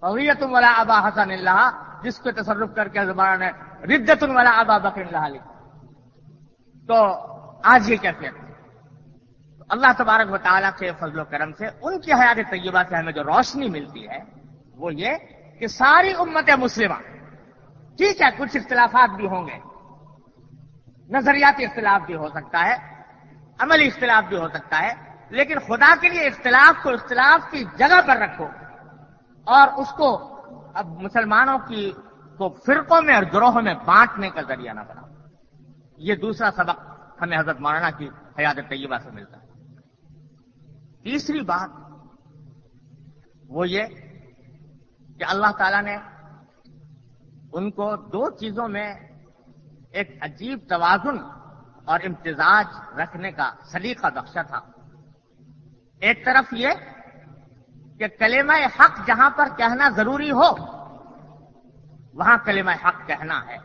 قضیت الولا ابا حسن اللہ، جس کو تصرف کر کے زبان ہے ردت الولا ابا بکر اللہ علیہ۔ تو آج یہ کیفیت اللہ تبارک و تعالیٰ کے فضل و کرم سے ان کی حیات طیبہ سے ہمیں جو روشنی ملتی ہے، وہ یہ کہ ساری امت مسلمہ، ٹھیک ہے، کچھ اختلافات بھی ہوں گے۔ نظریاتی اختلاف بھی ہو سکتا ہے، عملی اختلاف بھی ہو سکتا ہے لیکن خدا کے لیے اختلاف کو اختلاف کی جگہ پر رکھو اور اس کو اب مسلمانوں کی کو فرقوں میں اور گروہوں میں بانٹنے کا ذریعہ نہ بناؤ۔ یہ دوسرا سبق ہمیں حضرت مولانا کی حیات طیبہ سے ملتا ہے۔ تیسری بات وہ یہ کہ اللہ تعالی نے ان کو دو چیزوں میں ایک عجیب توازن اور امتزاج رکھنے کا سلیقہ بخشا تھا۔ ایک طرف یہ کہ کلمہ حق جہاں پر کہنا ضروری ہو، وہاں کلمہ حق کہنا ہے۔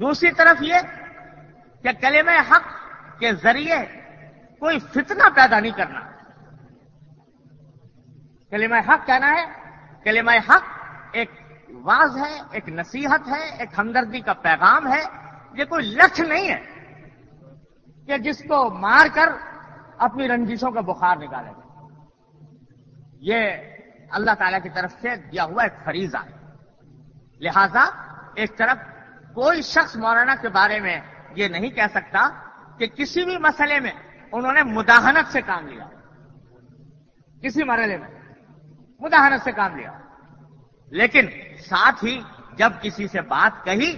دوسری طرف یہ کہ کلمہ حق کے ذریعے کوئی فتنہ پیدا نہیں کرنا۔ کلمہ حق کہنا ہے، کلمہ حق ایک واز ہے، ایک نصیحت ہے، ایک ہمدردی کا پیغام ہے۔ یہ کوئی لچھ نہیں ہے کہ جس کو مار کر اپنی رنجشوں کا بخار نکالے گا۔ یہ اللہ تعالی کی طرف سے دیا ہوا ایک فریضہ ہے۔ لہذا ایک طرف کوئی شخص مولانا کے بارے میں یہ نہیں کہہ سکتا کہ کسی بھی مسئلے میں انہوں نے مداحنت سے کام لیا۔ کسی مرحلے میں مداحنت سے کام لیا۔ لیکن ساتھ ہی جب کسی سے بات کہی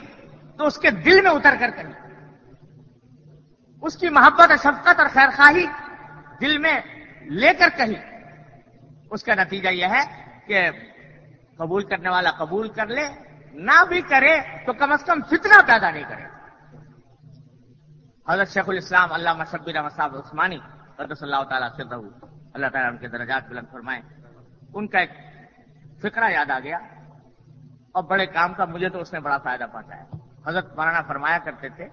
تو اس کے دل میں اتر کر کہی۔ اس کی محبت اور شفقت اور خیر خواہی دل میں لے کر کہی اس کا نتیجہ یہ ہے کہ قبول کرنے والا قبول کر لے، نہ بھی کرے تو کم از کم فتنہ پیدا نہیں کرے۔ حضرت شیخ الاسلام اللہ مشبر مصاب عثمانی رضی اللہ تعالیٰ سے اللہ تعالیٰ ان کے درجات بلند فرمائے ان کا ایک فکرہ یاد آ گیا، اور بڑے کام کا مجھے تو اس نے بڑا فائدہ پہنچایا۔ حضرت مولانا فرمایا کرتے تھے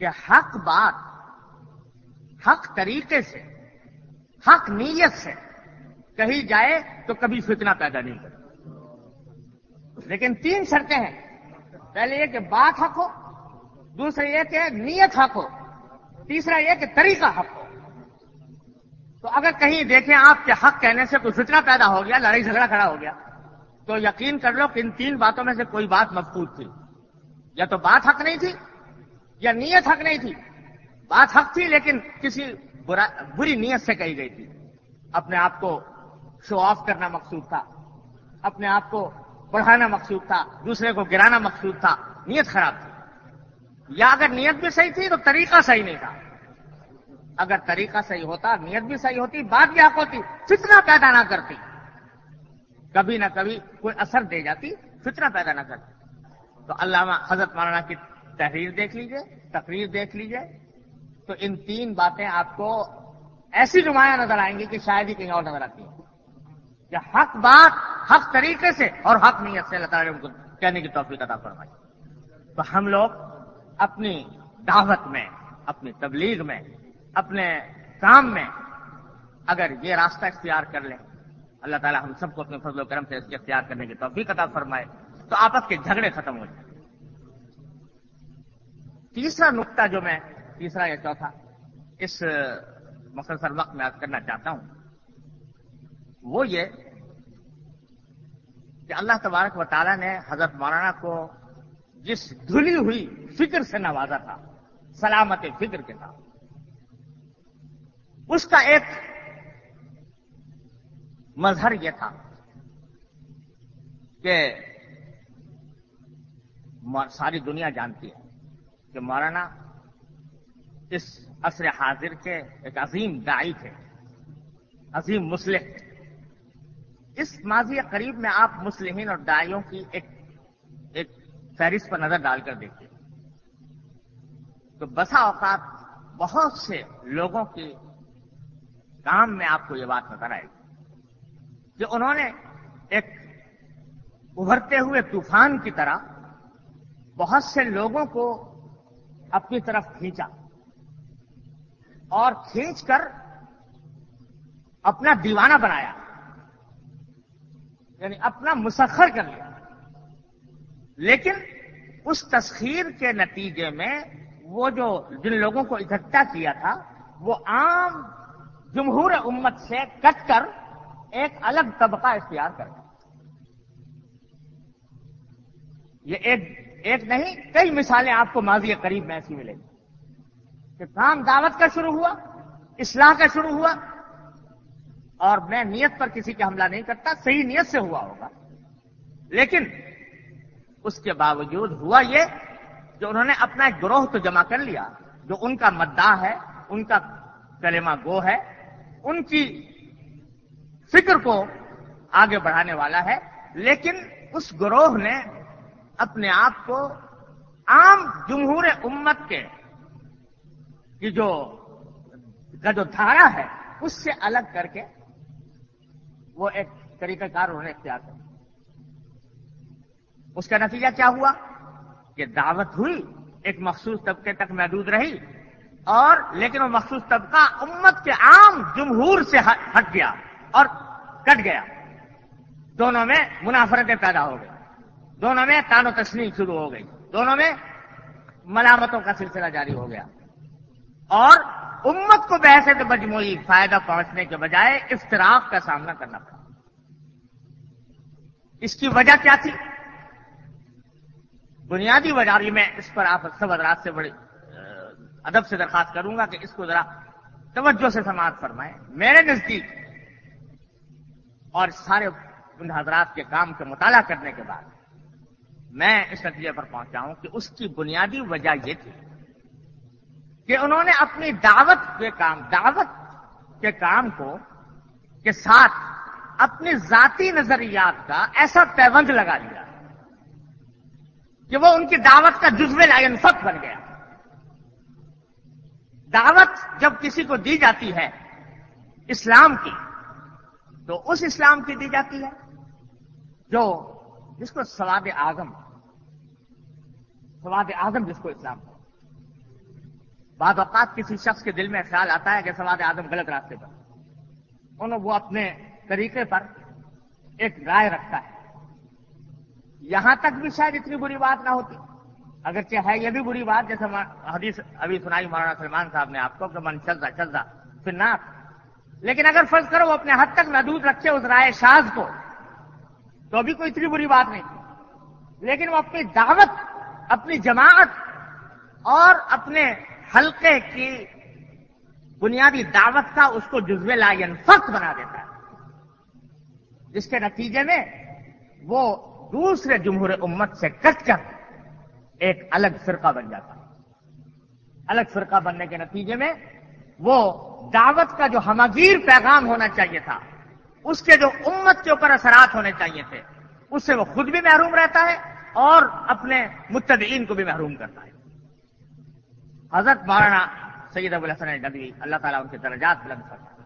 کہ حق بات حق طریقے سے، حق نیت سے کہی جائے تو کبھی فتنہ پیدا نہیں کرے۔ لیکن تین شرطیں ہیں۔ پہلے یہ کہ بات حق ہو، دوسرا یہ کہ نیت حق ہو، تیسرا یہ کہ طریقہ حق ہو۔ تو اگر کہیں دیکھیں آپ کے حق کہنے سے کوئی فتنہ پیدا ہو گیا، لڑائی جھگڑا کھڑا ہو گیا، تو یقین کر لو کہ ان تین باتوں میں سے کوئی بات مفقود تھی۔ یا تو بات حق نہیں تھی یا نیت حق نہیں تھی۔ بات حق تھی لیکن کسی برا بری نیت سے کہی گئی تھی۔ اپنے آپ کو شو آف کرنا مقصود تھا۔ اپنے آپ کو بڑھانا مقصود تھا۔ دوسرے کو گرانا مقصود تھا۔ نیت خراب تھی۔ یا اگر نیت بھی صحیح تھی تو طریقہ صحیح نہیں تھا۔ اگر طریقہ صحیح ہوتا، نیت بھی صحیح ہوتی، بات بھی حق ہوتی، فتنہ پیدا نہ کرتی۔ کبھی نہ کبھی کوئی اثر دے جاتی، فتنہ پیدا نہ کرتی۔ تو علامہ حضرت مولانا کی تحریر دیکھ لیجیے، تقریر دیکھ لیجیے۔ تو ان تین باتیں آپ کو ایسی نمایاں نظر آئیں گی کہ شاید ہی کہیں اور نظر آتی ہیں۔ کہ حق بات حق طریقے سے اور حق نیت سے اللہ تعالیٰ نے کو کہنے کی توفیق عطا فرمائی۔ تو ہم لوگ اپنی دعوت میں، اپنی تبلیغ میں، اپنے کام میں اگر یہ راستہ اختیار کر لیں، اللہ تعالیٰ ہم سب کو اپنے فضل و کرم سے اس کے اختیار کرنے کی توفیق عطا فرمائے تو آپس کے جھگڑے ختم ہو جائیں۔ تیسرا نقطہ جو میں تیسرا یا چوتھا، اس مختصر وقت میں آج کرنا چاہتا ہوں۔ وہ یہ کہ اللہ تبارک و تعالیٰ نے حضرت مولانا کو جس دھلی ہوئی فکر سے نوازا تھا، سلامت فکر کے ساتھ، اس کا ایک مظہر یہ تھا کہ ساری دنیا جانتی ہے کہ مولانا اس عصر حاضر کے ایک عظیم دائی تھے، عظیم مسلح تھے۔ اس ماضی قریب میں آپ مسلمین اور دائیوں کی ایک ایک فہرست پر نظر ڈال کر دیکھیے۔ تو بسا اوقات بہت سے لوگوں کی کام میں آپ کو یہ بات نظر آئے گی کہ انہوں نے ایک ابھرتے ہوئے طوفان کی طرح بہت سے لوگوں کو اپنی طرف کھینچا۔ اور کھینچ کر اپنا دیوانہ بنایا یعنی اپنا مسخر کر لیا۔ لیکن اس تسخیر کے نتیجے میں وہ جو جن لوگوں کو اکٹھا کیا تھا، وہ عام جمہور امت سے کٹ کر ایک الگ طبقہ اختیار کر یہ ایک ایک نہیں، کئی مثالیں آپ کو ماضی قریب میں ایسی ملیں گی۔ کہ کام دعوت کا شروع ہوا، اصلاح کا شروع ہوا، اور میں نیت پر کسی کا حملہ نہیں کرتا، صحیح نیت سے ہوا ہوگا۔ لیکن اس کے باوجود ہوا یہ جو انہوں نے اپنا ایک گروہ تو جمع کر لیا، جو ان کا مداح ہے، ان کا کلمہ گو ہے، ان کی فکر کو آگے بڑھانے والا ہے، لیکن اس گروہ نے اپنے آپ کو عام جمہور امت کے کی جو کا جو دھارا ہے، اس سے الگ کر کے وہ ایک طریقہ کار انہوں نے اختیار کر اس کا نتیجہ کیا ہوا؟ کہ دعوت ہوئی، ایک مخصوص طبقے تک محدود رہی اور لیکن وہ مخصوص طبقہ امت کے عام جمہور سے ہٹ گیا اور کٹ گیا۔ دونوں میں منافرتیں پیدا ہو گئی۔ دونوں میں تان و تشنی شروع ہو گئی۔ دونوں میں ملامتوں کا سلسلہ جاری ہو گیا۔ اور امت کو بحث مجموعی فائدہ پہنچنے کے بجائے افتراق کا سامنا کرنا پڑا۔ اس کی وجہ کیا تھی؟ بنیادی وجہ میں اس پر آپ سب حضرات سے بڑی ادب سے درخواست کروں گا کہ اس کو ذرا توجہ سے سماعت فرمائیں۔ میرے نزدیک اور سارے ان حضرات کے کام کے مطالعہ کرنے کے بعد میں اس نتیجے پر پہنچا ہوں کہ اس کی بنیادی وجہ یہ تھی کہ انہوں نے اپنی دعوت کے کام، دعوت کے کام کو، کے ساتھ اپنی ذاتی نظریات کا ایسا پیبند لگا لیا کہ وہ ان کی دعوت کا جزو لائنفت بن گیا۔ دعوت جب کسی کو دی جاتی ہے اسلام کی، تو اس اسلام کی دی جاتی ہے جو جس کو سواد اعظم سواد اعظم جس کو اسلام کو بعض اوقات کسی شخص کے دل میں خیال آتا ہے کہ سواد اعظم غلط راستے پر۔ انہوں وہ اپنے طریقے پر ایک رائے رکھتا ہے۔ یہاں تک بھی شاید اتنی بری بات نہ ہوتی۔ اگرچہ ہے یہ بھی بری بات، جیسے حدیث ابھی سنائی مولانا سلمان صاحب نے آپ کو کہ من چلتا چلتا پھر نہ لیکن اگر فرض کرو وہ اپنے حد تک محدود رکھے اس رائے شاز کو، تو ابھی کوئی اتنی بری بات نہیں۔ لیکن وہ اپنی دعوت، اپنی جماعت اور اپنے حلقے کی بنیادی دعوت کا اس کو جزو لائن فرق بنا دیتا ہے۔ جس کے نتیجے میں وہ دوسرے جمہور امت سے کٹ کر ایک الگ فرقہ بن جاتا ہے۔ الگ فرقہ بننے کے نتیجے میں وہ دعوت کا جو ہمگیر پیغام ہونا چاہیے تھا، اس کے جو امت کے اوپر اثرات ہونے چاہیے تھے، اس سے وہ خود بھی محروم رہتا ہے اور اپنے متدین کو بھی محروم کرتا ہے۔ حضرت مولانا سید ابو الحسن ندوی اللہ تعالیٰ ان کے درجات بلند کرتا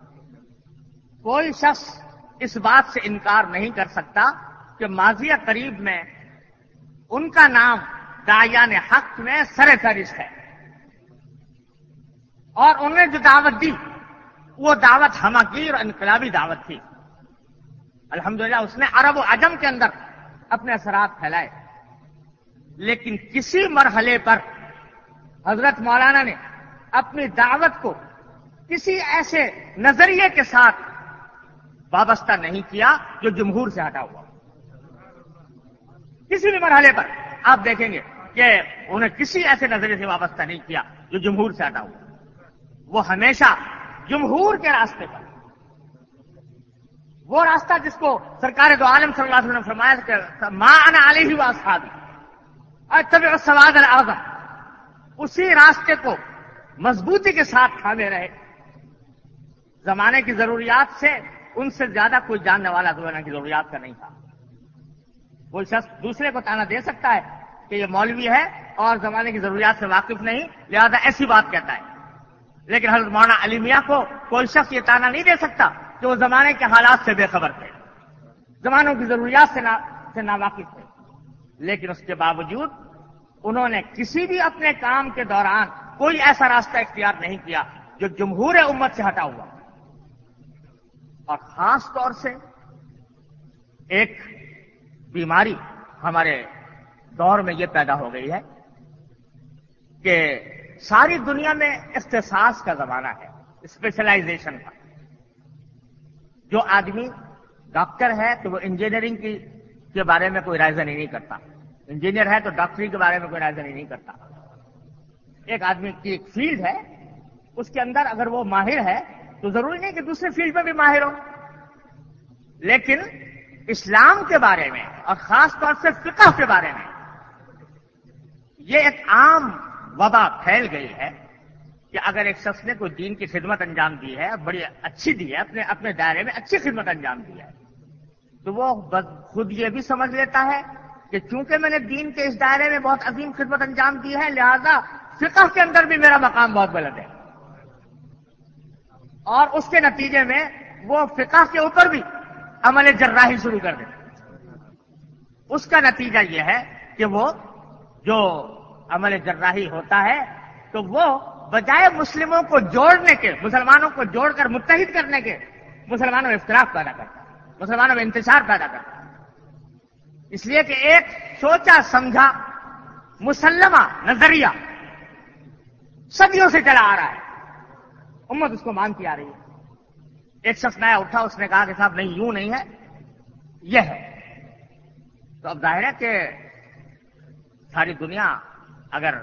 کوئی شخص اس بات سے انکار نہیں کر سکتا کہ ماضیہ قریب میں ان کا نام دایان حق میں سر فہرست ہے۔ اور انہوں نے جو دعوت دی، وہ دعوت ہماگیر اور انقلابی دعوت تھی۔ الحمدللہ، اس نے عرب و عجم کے اندر اپنے اثرات پھیلائے۔ لیکن کسی مرحلے پر حضرت مولانا نے اپنی دعوت کو کسی ایسے نظریے کے ساتھ وابستہ نہیں کیا جو جمہور سے ہٹا ہوا کسی بھی مرحلے پر آپ دیکھیں گے کہ انہیں کسی ایسے نظریے سے وابستہ نہیں کیا جو جمہور سے ہٹا ہوا وہ ہمیشہ جمہور کے راستے پر۔ وہ راستہ جس کو سرکار دو عالم صلی اللہ علیہ وسلم نے فرمایا کہ ماں علیہ واصحابی اور طبی سواد الاعظم اسی راستے کو مضبوطی کے ساتھ تھامے رہے۔ زمانے کی ضروریات سے ان سے زیادہ کوئی جاننے والا زمانے کی ضروریات کا نہیں تھا۔ کوئی شخص دوسرے کو تانا دے سکتا ہے کہ یہ مولوی ہے اور زمانے کی ضروریات سے واقف نہیں، لہذا ایسی بات کہتا ہے۔ لیکن حضرت مولانا علی میاں کو کوئی شخص یہ تانا نہیں دے سکتا کہ وہ زمانے کے حالات سے بے خبر تھے۔ زمانوں کی ضروریات سے نا سے نا واقف تھے۔ لیکن اس کے باوجود انہوں نے کسی بھی اپنے کام کے دوران کوئی ایسا راستہ اختیار نہیں کیا جو جمہور امت سے ہٹا ہوا۔ اور خاص طور سے ایک بیماری ہمارے دور میں یہ پیدا ہو گئی ہے کہ ساری دنیا میں اختصاص کا زمانہ ہے اسپیشلائزیشن کا۔ جو آدمی ڈاکٹر ہے تو وہ انجینئرنگ کی کے بارے میں کوئی رائزنی نہیں کرتا۔ انجینئر ہے تو ڈاکٹری کے بارے میں کوئی رائزنی نہیں کرتا۔ ایک آدمی کی ایک فیلڈ ہے، اس کے اندر اگر وہ ماہر ہے تو ضروری نہیں کہ دوسرے فیلڈ میں بھی ماہر ہو۔ لیکن اسلام کے بارے میں اور خاص طور سے فقہ کے بارے میں یہ ایک عام وبا پھیل گئی ہے کہ اگر ایک شخص نے کوئی دین کی خدمت انجام دی ہے، بڑی اچھی دی ہے، اپنے اپنے دائرے میں اچھی خدمت انجام دی ہے، تو وہ خود یہ بھی سمجھ لیتا ہے کہ چونکہ میں نے دین کے اس دائرے میں بہت عظیم خدمت انجام دی ہے، لہذا فقہ کے اندر بھی میرا مقام بہت غلط ہے۔ اور اس کے نتیجے میں وہ فقہ کے اوپر بھی عمل جراحی شروع کر دے اس کا نتیجہ یہ ہے کہ وہ جو عمل جراحی ہوتا ہے، تو وہ بجائے مسلموں کو جوڑنے کے، مسلمانوں کو جوڑ کر متحد کرنے کے مسلمانوں میں اختلاف پیدا کرتا ہے، مسلمانوں میں انتشار پیدا کرتا ہے۔ اس لیے کہ ایک سوچا، سمجھا، مسلمہ نظریہ صدیوں سے چلا آ رہا ہے۔ امت اس کو مانتی آ رہی ہے۔ ایک شخص نیا اٹھا، اس نے کہا کہ صاحب، نہیں، یوں نہیں ہے۔ یہ ہے۔ تو اب ظاہر ہے کہ ساری دنیا اگر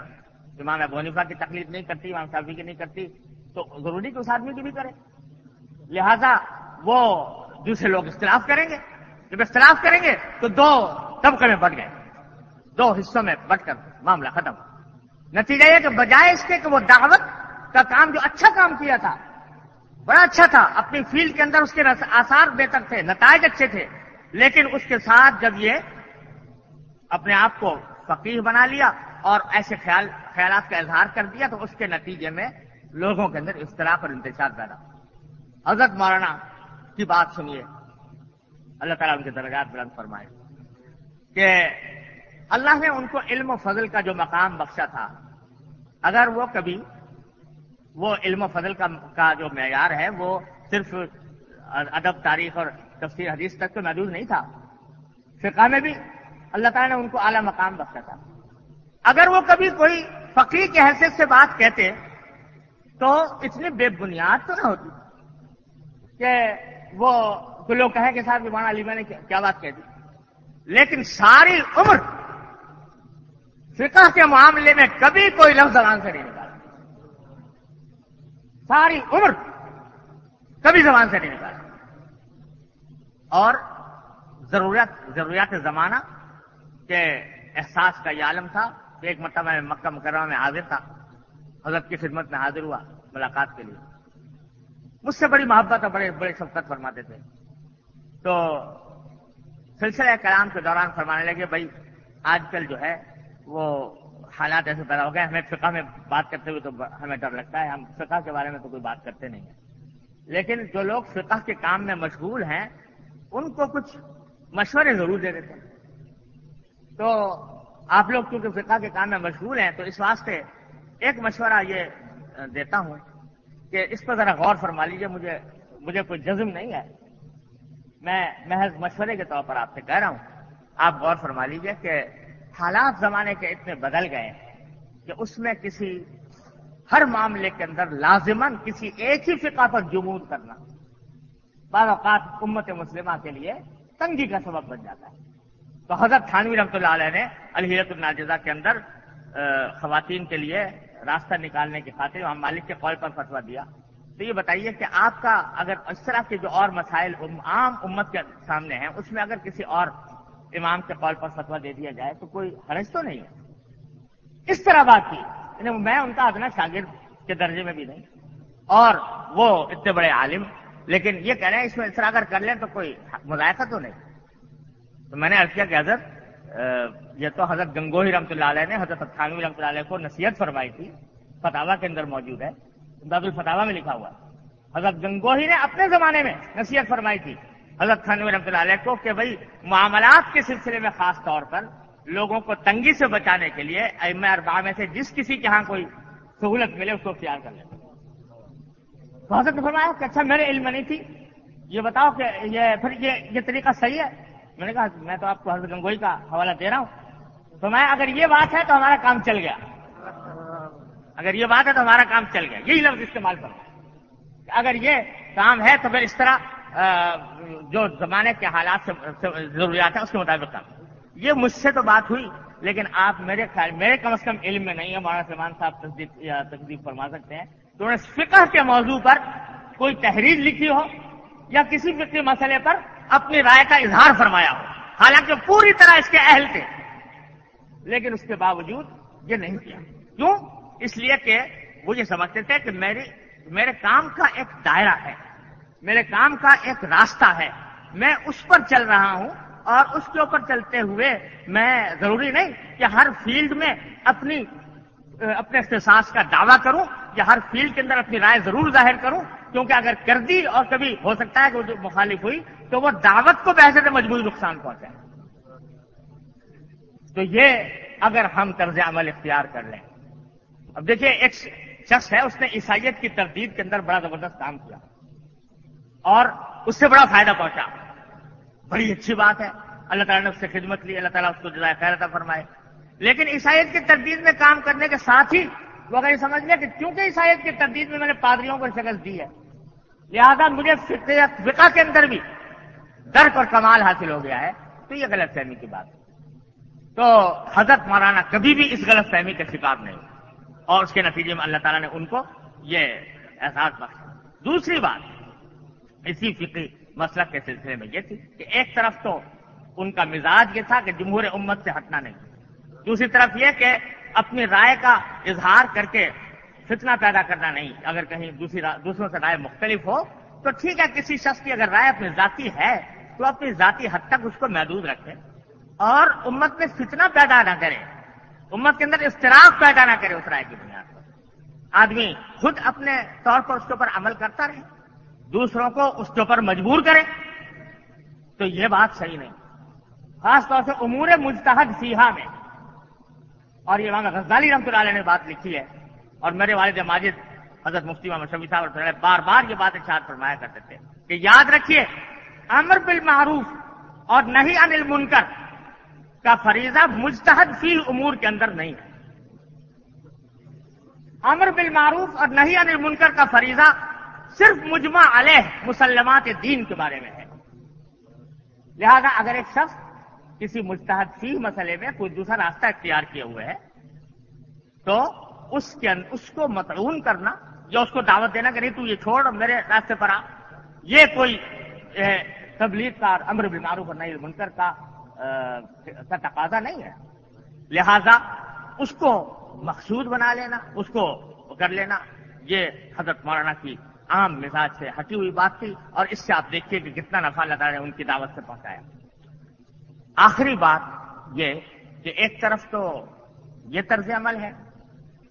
امام ابو حنیفہ کی تکلیف نہیں کرتی، امام صاحبی کی نہیں کرتی، تو ضروری کہ اس آدمی کی بھی کرے۔ لہذا وہ دوسرے لوگ اختلاف کریں گے۔ جب اختلاف کریں گے تو دو طبقے میں بٹ گئے۔ دو حصوں میں بٹ کر معاملہ ختم۔ نتیجہ یہ کہ بجائے اس کے کہ وہ دعوت کا کام جو اچھا کام کیا تھا، بڑا اچھا تھا، اپنی فیلڈ کے اندر اس کے آثار بہتر تھے، نتائج اچھے تھے، لیکن اس کے ساتھ جب یہ اپنے آپ کو فقیر بنا لیا اور ایسے خیال خیالات کا اظہار کر دیا تو اس کے نتیجے میں لوگوں کے اندر اختلاف اور انتشار پیدا۔ حضرت مولانا کی بات سنیے۔ اللہ تعالیٰ ان کے درجات بلند فرمائے۔ کہ اللہ نے ان کو علم و فضل کا جو مقام بخشا تھا، اگر وہ کبھی وہ علم و فضل کا کا جو معیار ہے، وہ صرف ادب، تاریخ اور تفسیر حدیث تک تو محدود نہیں تھا۔ فقہ میں بھی اللہ تعالیٰ نے ان کو اعلیٰ مقام بخشا تھا۔ اگر وہ کبھی کوئی فقیر کی حیثیت سے بات کہتے، تو اتنی بے بنیاد تو نہ ہوتی کہ وہ تو لوگ کہیں کہ صاحب مولانا علی میں نے کیا بات کہہ دی؟ لیکن ساری عمر فقہ کے معاملے میں کبھی کوئی لفظ زبان سے نہیں نکالا۔ ساری عمر کبھی زبان سے نہیں نکالا۔ اور ضرورت ضروریات زمانہ کے احساس کا یہ عالم تھا کہ ایک مرتبہ میں مکہ مکرمہ میں حاضر تھا۔ حضرت کی خدمت میں حاضر ہوا ملاقات کے لیے۔ مجھ سے بڑی محبت اور بڑے بڑے شفقت فرماتے تھے۔ تو سلسلہ کلام کے دوران فرمانے لگے، بھائی، آج کل جو ہے، وہ حالات ایسے پیدا ہو گئے، ہمیں فقہ میں بات کرتے ہوئے تو ہمیں ڈر لگتا ہے، ہم فقہ کے بارے میں تو کوئی بات کرتے نہیں ہیں۔ لیکن جو لوگ فقہ کے کام میں مشغول ہیں، ان کو کچھ مشورے ضرور دے دیتے ہیں۔ تو آپ لوگ کیونکہ فقہ کے کام میں مشغول ہیں، تو اس واسطے ایک مشورہ یہ دیتا ہوں کہ اس پر ذرا غور فرما لیجیے مجھے مجھے کوئی جزم نہیں ہے۔ میں محض مشورے کے طور پر آپ سے کہہ رہا ہوں، آپ غور فرما لیجیے کہ حالات زمانے کے اتنے بدل گئے ہیں کہ اس میں کسی ہر معاملے کے اندر لازمن کسی ایک ہی فقہ پر جمود کرنا بعض اوقات امت مسلمہ کے لیے تنگی کا سبب بن جاتا ہے۔ تو حضرت تھانوی رحمۃ اللہ علیہ نے الحیت الناجزہ کے اندر خواتین کے لیے راستہ نکالنے کی خاطر ہم مالک کے قول پر فتوا دیا۔ تو یہ بتائیے کہ آپ کا اگر اس طرح کے جو اور مسائل عام امت کے سامنے ہیں، اس میں اگر کسی اور امام کے قول پر فتوا دے دیا جائے تو کوئی حرج تو نہیں ہے؟ اس طرح بات کی یعنی میں ان کا ادنا شاگرد کے درجے میں بھی نہیں، اور وہ اتنے بڑے عالم، لیکن یہ کہہ رہے ہیں اس میں اس طرح اگر کر لیں تو کوئی مذائقہ تو نہیں۔ تو میں نے عرض کیا کہ حضرت یہ تو حضرت گنگوہی رحمۃ اللہ علیہ نے، حضرت خانوی رحمۃ اللہ علیہ کو نصیحت فرمائی تھی فتوا کے اندر موجود ہے۔ داد الفتاوا میں لکھا ہوا۔ حضرت گنگوہی نے اپنے زمانے میں نصیحت فرمائی تھی۔ حضرت خانوی رحمۃ اللہ علیہ کو کہ بھائی، معاملات کے سلسلے میں خاص طور پر لوگوں کو تنگی سے بچانے کے لیے ام اربا میں سے جس کسی کے ہاں کوئی سہولت ملے، اس کو اختیار کر لیتے تو حضرت نے فرمایا کہ اچھا میرے علم نہیں تھی۔ یہ بتاؤ کہ یہ پھر یہ یہ طریقہ صحیح ہے؟ میں نے کہا، میں تو آپ کو حضرت گنگوئی کا حوالہ دے رہا ہوں۔ تو میں اگر یہ بات ہے تو ہمارا کام چل گیا۔ اگر یہ بات ہے تو ہمارا کام چل گیا۔ یہی لفظ استعمال کرو اگر یہ کام ہے تو پھر اس طرح جو زمانے کے حالات سے ضروریات ہیں اس کے مطابق کام۔ یہ مجھ سے تو بات ہوئی، لیکن آپ میرے خیال، میرے کم از کم علم میں نہیں ہے مولانا سلمان صاحب تصدیق، یا تقدیق فرما سکتے ہیں۔ تو انہوں نے فقہ کے موضوع پر کوئی تحریر لکھی ہو یا کسی فکری مسئلے پر اپنی رائے کا اظہار فرمایا ہو۔ حالانکہ پوری طرح اس کے اہل تھے، لیکن اس کے باوجود یہ نہیں کیا۔ کیوں؟ اس لیے کہ وہ یہ سمجھتے تھے کہ میری، میرے کام کا ایک دائرہ ہے، میرے کام کا ایک راستہ ہے، میں اس پر چل رہا ہوں اور اس کے اوپر چلتے ہوئے میں ضروری نہیں کہ ہر فیلڈ میں اپنی، اپنے اختصاص کا دعویٰ کروں، یا ہر فیلڈ کے اندر اپنی رائے ضرور ظاہر کروں، کیونکہ اگر کر دی اور کبھی ہو سکتا ہے کہ وہ مخالف ہوئی، تو وہ دعوت کو بحث مجبوری نقصان پہنچائے۔ تو یہ اگر ہم طرز عمل اختیار کر لیں اب دیکھیے، ایک شخص ہے، اس نے عیسائیت کی تردید کے اندر بڑا زبردست کام کیا اور اس سے بڑا فائدہ پہنچا۔ بڑی اچھی بات ہے۔ اللہ تعالیٰ نے اس سے خدمت لی، اللہ تعالیٰ اس کو جزائے خیر عطا فرمائے۔ لیکن عیسائیت کی تردید میں کام کرنے کے ساتھ ہی وہ اگر یہ سمجھ لیا کہ کیونکہ عیسائیت کی تردید میں میں نے پادریوں کو شکست دی ہے، لہذا مجھے فقہ کے اندر بھی درک اور کمال حاصل ہو گیا ہے، تو یہ غلط فہمی کی بات ہے۔ تو حضرت مولانا کبھی بھی اس غلط فہمی کا شکار نہیں۔ اور اس کے نتیجے میں اللہ تعالیٰ نے ان کو یہ احساس بخشا۔ دوسری بات، اسی فکری مسلک کے سلسلے میں یہ تھی کہ ایک طرف تو ان کا مزاج یہ تھا کہ جمہور امت سے ہٹنا نہیں، دوسری طرف یہ کہ اپنی رائے کا اظہار کر کے فتنہ پیدا کرنا نہیں۔ اگر کہیں دوسری دوسروں سے رائے مختلف ہو، تو ٹھیک ہے، کسی شخص کی اگر رائے اپنی ذاتی ہے، تو اپنی ذاتی حد تک اس کو محدود رکھے اور امت میں فتنہ پیدا نہ کرے امت کے اندر استراف پیدا نہ کرے اس رائے کی بنیاد پر۔ آدمی خود اپنے طور پر اس کے اوپر عمل کرتا رہے، دوسروں کو اس کے اوپر مجبور کرے، تو یہ بات صحیح نہیں۔ خاص طور سے امور مجتہد سیاح میں۔ اور یہ وہاں غزالی رحمۃ اللہ علیہ نے بات لکھی ہے۔ اور میرے والد ماجد، حضرت مفتی محمد شبی صاحب اور بار بار یہ بات اشار فرمایا کرتے تھے کہ یاد رکھیے، امر بالمعروف اور نہیں انل منکر کا فریضہ مجتہد فی امور کے اندر نہیں ہے۔ امر بالمعروف اور نہیں انل منکر کا فریضہ صرف مجمع علیہ مسلمات دین کے بارے میں ہے۔ لہذا اگر ایک شخص کسی مستحد فی مسئلے میں کوئی دوسرا راستہ اختیار کیے ہوئے ہے، تو اس کے اس کو متعون کرنا، یا اس کو دعوت دینا کہ نہیں تو یہ چھوڑ، میرے راستے پر آ۔ یہ کوئی تبلیغ کا امر بیماروں پر نہیں منکر کا کا تقاضا نہیں ہے۔ لہذا اس کو مقصود بنا لینا، اس کو کر لینا، یہ حضرت مولانا کی عام مزاج سے ہٹی ہوئی بات تھی اور اس سے آپ دیکھیے کہ کتنا نفع لگا نے ان کی دعوت سے پہنچایا۔ آخری بات یہ کہ ایک طرف تو یہ طرز عمل ہے،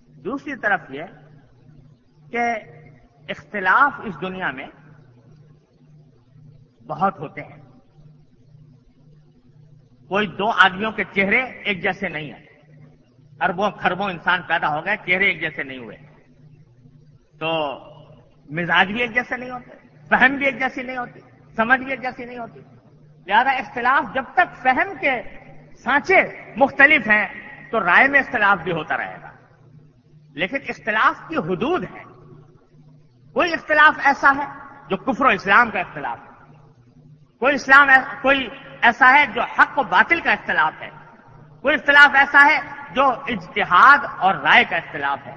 دوسری طرف یہ کہ اختلاف اس دنیا میں بہت ہوتے ہیں۔ کوئی دو آدمیوں کے چہرے ایک جیسے نہیں ہیں۔ اربوں خربوں انسان پیدا ہو گئے، چہرے ایک جیسے نہیں ہوئے۔ تو مزاج بھی ایک جیسے نہیں ہوتے، فہم بھی ایک جیسی نہیں ہوتی، سمجھ بھی ایک جیسی نہیں ہوتی۔ لہذا اختلاف جب تک فہم کے سانچے مختلف ہیں، تو رائے میں اختلاف بھی ہوتا رہے گا۔ لیکن اختلاف کی حدود ہے کوئی اختلاف ایسا ہے جو کفر و اسلام کا اختلاف ہے؟ کوئی اسلام، کوئی ایسا ہے جو حق و باطل کا اختلاف ہے۔ کوئی اختلاف ایسا ہے جو اجتہاد اور رائے کا اختلاف ہے۔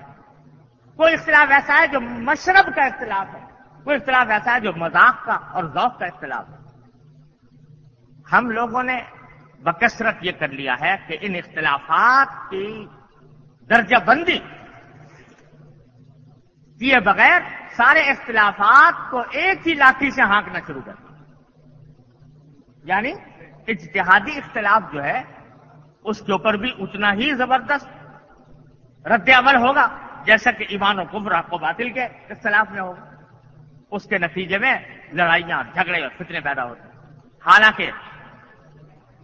کوئی اختلاف ایسا ہے جو مشرب کا اختلاف ہے۔ کوئی اختلاف ایسا ہے جو مذاق کا اور ذوق کا اختلاف ہے۔ ہم لوگوں نے بکثرت یہ کر لیا ہے کہ ان اختلافات کی درجہ بندی کیے بغیر سارے اختلافات کو ایک ہی لاٹھی سے ہانکنا شروع کر یعنی اجتہادی اختلاف جو ہے، اس کے اوپر بھی اتنا ہی زبردست رد عمل ہوگا، جیسا کہ ایمان و کفر کو باطل کے اختلاف میں ہوگا۔ اس کے نتیجے میں لڑائیاں، جھگڑے اور فتنے پیدا ہوتے ہیں۔ حالانکہ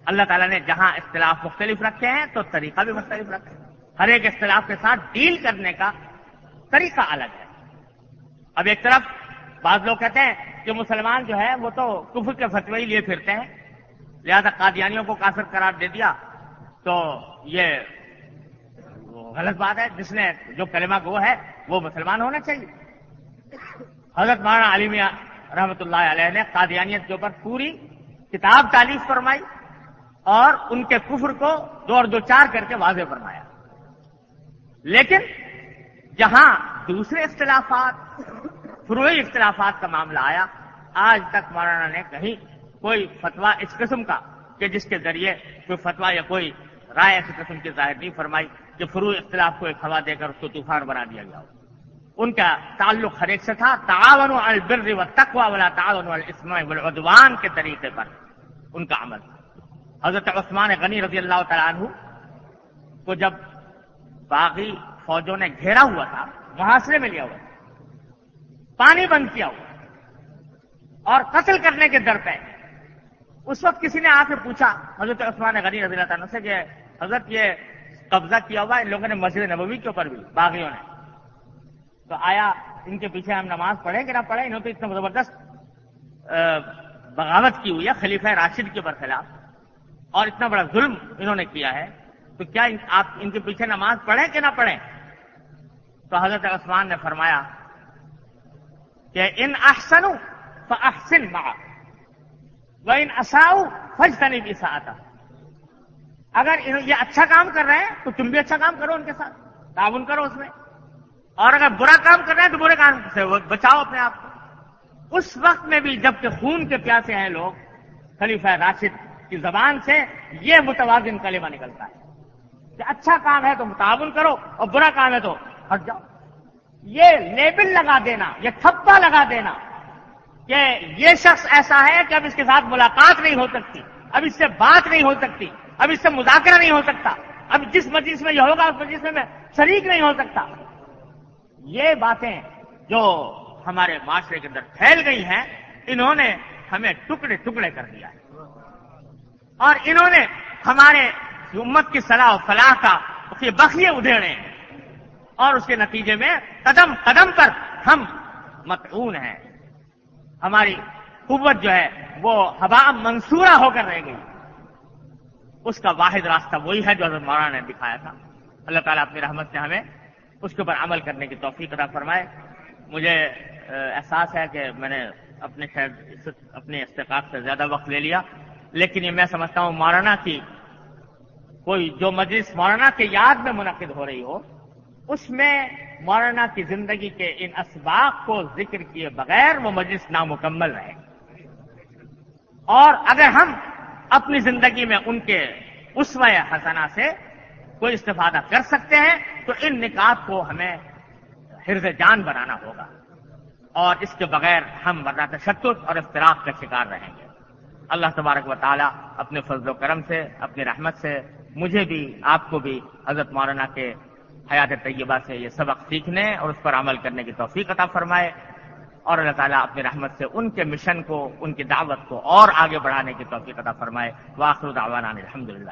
اللہ تعالیٰ نے جہاں اختلاف مختلف رکھے ہیں، تو طریقہ بھی مختلف رکھے ہیں۔ ہر ایک اختلاف کے ساتھ ڈیل کرنے کا طریقہ الگ ہے۔ اب ایک طرف بعض لوگ کہتے ہیں کہ مسلمان جو ہے، وہ تو کفر کے فتوی لیے پھرتے ہیں۔ لہذا قادیانیوں کو کافر قرار دے دیا۔ تو یہ غلط بات ہے۔ جس نے جو کلمہ گو ہے، وہ مسلمان ہونا چاہیے۔ حضرت مولانا علیمیہ رحمت اللہ علیہ نے قادیانیت کے اوپر پوری کتاب تعلیف فرمائی اور ان کے کفر کو دو اور دو چار کر کے واضح فرمایا۔ لیکن جہاں دوسرے اختلافات فروئی اختلافات کا معاملہ آیا، آج تک مولانا نے کہیں کوئی فتوا اس قسم کا کہ جس کے ذریعے کوئی فتوا یا کوئی رائے ایسی قسم کی ظاہر نہیں فرمائی کہ فرو اختلاف کو ایک ہوا دے کر اس کو طوفان بنا دیا گیا ہو۔ ان کا تعلق ہر ایک سے تھا تعاون البر و تقوا والا تعاون الاسم والعدوان کے طریقے پر ان کا عمل۔ تھا حضرت عثمان غنی رضی اللہ تعالیٰ عنہ کو جب باغی فوجوں نے گھیرا ہوا تھا، محاصرے میں لیا ہوا تھا، پانی بند کیا ہوا اور قتل کرنے کے در پہ اس وقت کسی نے آ کے پوچھا، حضرت عثمان غنی رضی اللہ تعالیٰ سے کہ حضرت یہ قبضہ کیا ہوا ان لوگوں نے مسجد نبوی کے اوپر بھی، باغیوں نے۔ تو آیا، ان کے پیچھے ہم نماز پڑھیں کہ نہ پڑھیں؟ انہوں تو اتنا زبردست بغاوت کی ہوئی ہے، خلیفہ راشد کے برخلاف۔ اور اتنا بڑا ظلم انہوں نے کیا ہے۔ تو کیا آپ ان کے پیچھے نماز پڑھیں کہ نہ پڑھیں؟ تو حضرت عثمان نے فرمایا کہ ان احسن فاحسن مع ان اصاؤ فج تنی بھی آتا اگر یہ اچھا کام کر رہے ہیں تو تم بھی اچھا کام کرو ان کے ساتھ۔ تعاون کرو اس میں۔ اور اگر برا کام کر رہے ہیں تو برے کام سے بچاؤ اپنے آپ کو۔ اس وقت میں بھی جبکہ خون کے پیاسے ہیں لوگ، خلیفہ راشد کی زبان سے یہ متوازن کلمہ نکلتا ہے کہ اچھا کام ہے تو تعاون کرو اور برا کام ہے تو ہٹ جاؤ۔ یہ لیبل لگا دینا، یہ تھپا لگا دینا کہ یہ شخص ایسا ہے کہ اب اس کے ساتھ ملاقات نہیں ہو سکتی، اب اس سے بات نہیں ہو سکتی، اب اس سے مذاکرہ نہیں ہو سکتا، اب جس مجلس میں یہ ہوگا اس مجلس میں میں شریک نہیں ہو سکتا۔ یہ باتیں جو ہمارے معاشرے کے اندر پھیل گئی ہیں، انہوں نے ہمیں ٹکڑے ٹکڑے کر دیا ہے۔ اور انہوں نے ہمارے امت کی صلاح و فلاح کا اس کے بخیے ادھیڑے ہیں۔ اور اس کے نتیجے میں قدم قدم پر ہم متعون ہیں۔ ہماری قوت جو ہے وہ ہوا منصورہ ہو کر رہ گئی۔ اس کا واحد راستہ وہی ہے جو حضرت مولانا نے دکھایا تھا۔ اللہ تعالیٰ اپنی رحمت سے ہمیں اس کے اوپر عمل کرنے کی توفیق ادا فرمائے۔ مجھے احساس ہے کہ میں نے اپنے شاید اپنے استحقاق سے زیادہ وقت لے لیا۔ لیکن یہ میں سمجھتا ہوں مولانا کی کوئی، جو مجلس مولانا کے یاد میں منعقد ہو رہی ہو، اس میں مولانا کی زندگی کے ان اسباق کو ذکر کیے بغیر وہ مجلس نامکمل رہے اور اگر ہم اپنی زندگی میں ان کے اسوہ حسنا سے کوئی استفادہ کر سکتے ہیں، تو ان نکات کو ہمیں حرز جان بنانا ہوگا۔ اور اس کے بغیر ہم ورنہ تشدد اور اختراق کا شکار رہیں گے۔ اللہ تبارک و تعالیٰ اپنے فضل و کرم سے، اپنی رحمت سے مجھے بھی، آپ کو بھی، حضرت مولانا کے حیات طیبہ سے یہ سبق سیکھنے اور اس پر عمل کرنے کی توفیق عطا فرمائے اور اللہ تعالیٰ اپنی رحمت سے ان کے مشن کو، ان کی دعوت کو اور آگے بڑھانے کی توفیق عطا فرمائے۔ واخر دعوانا الحمد للہ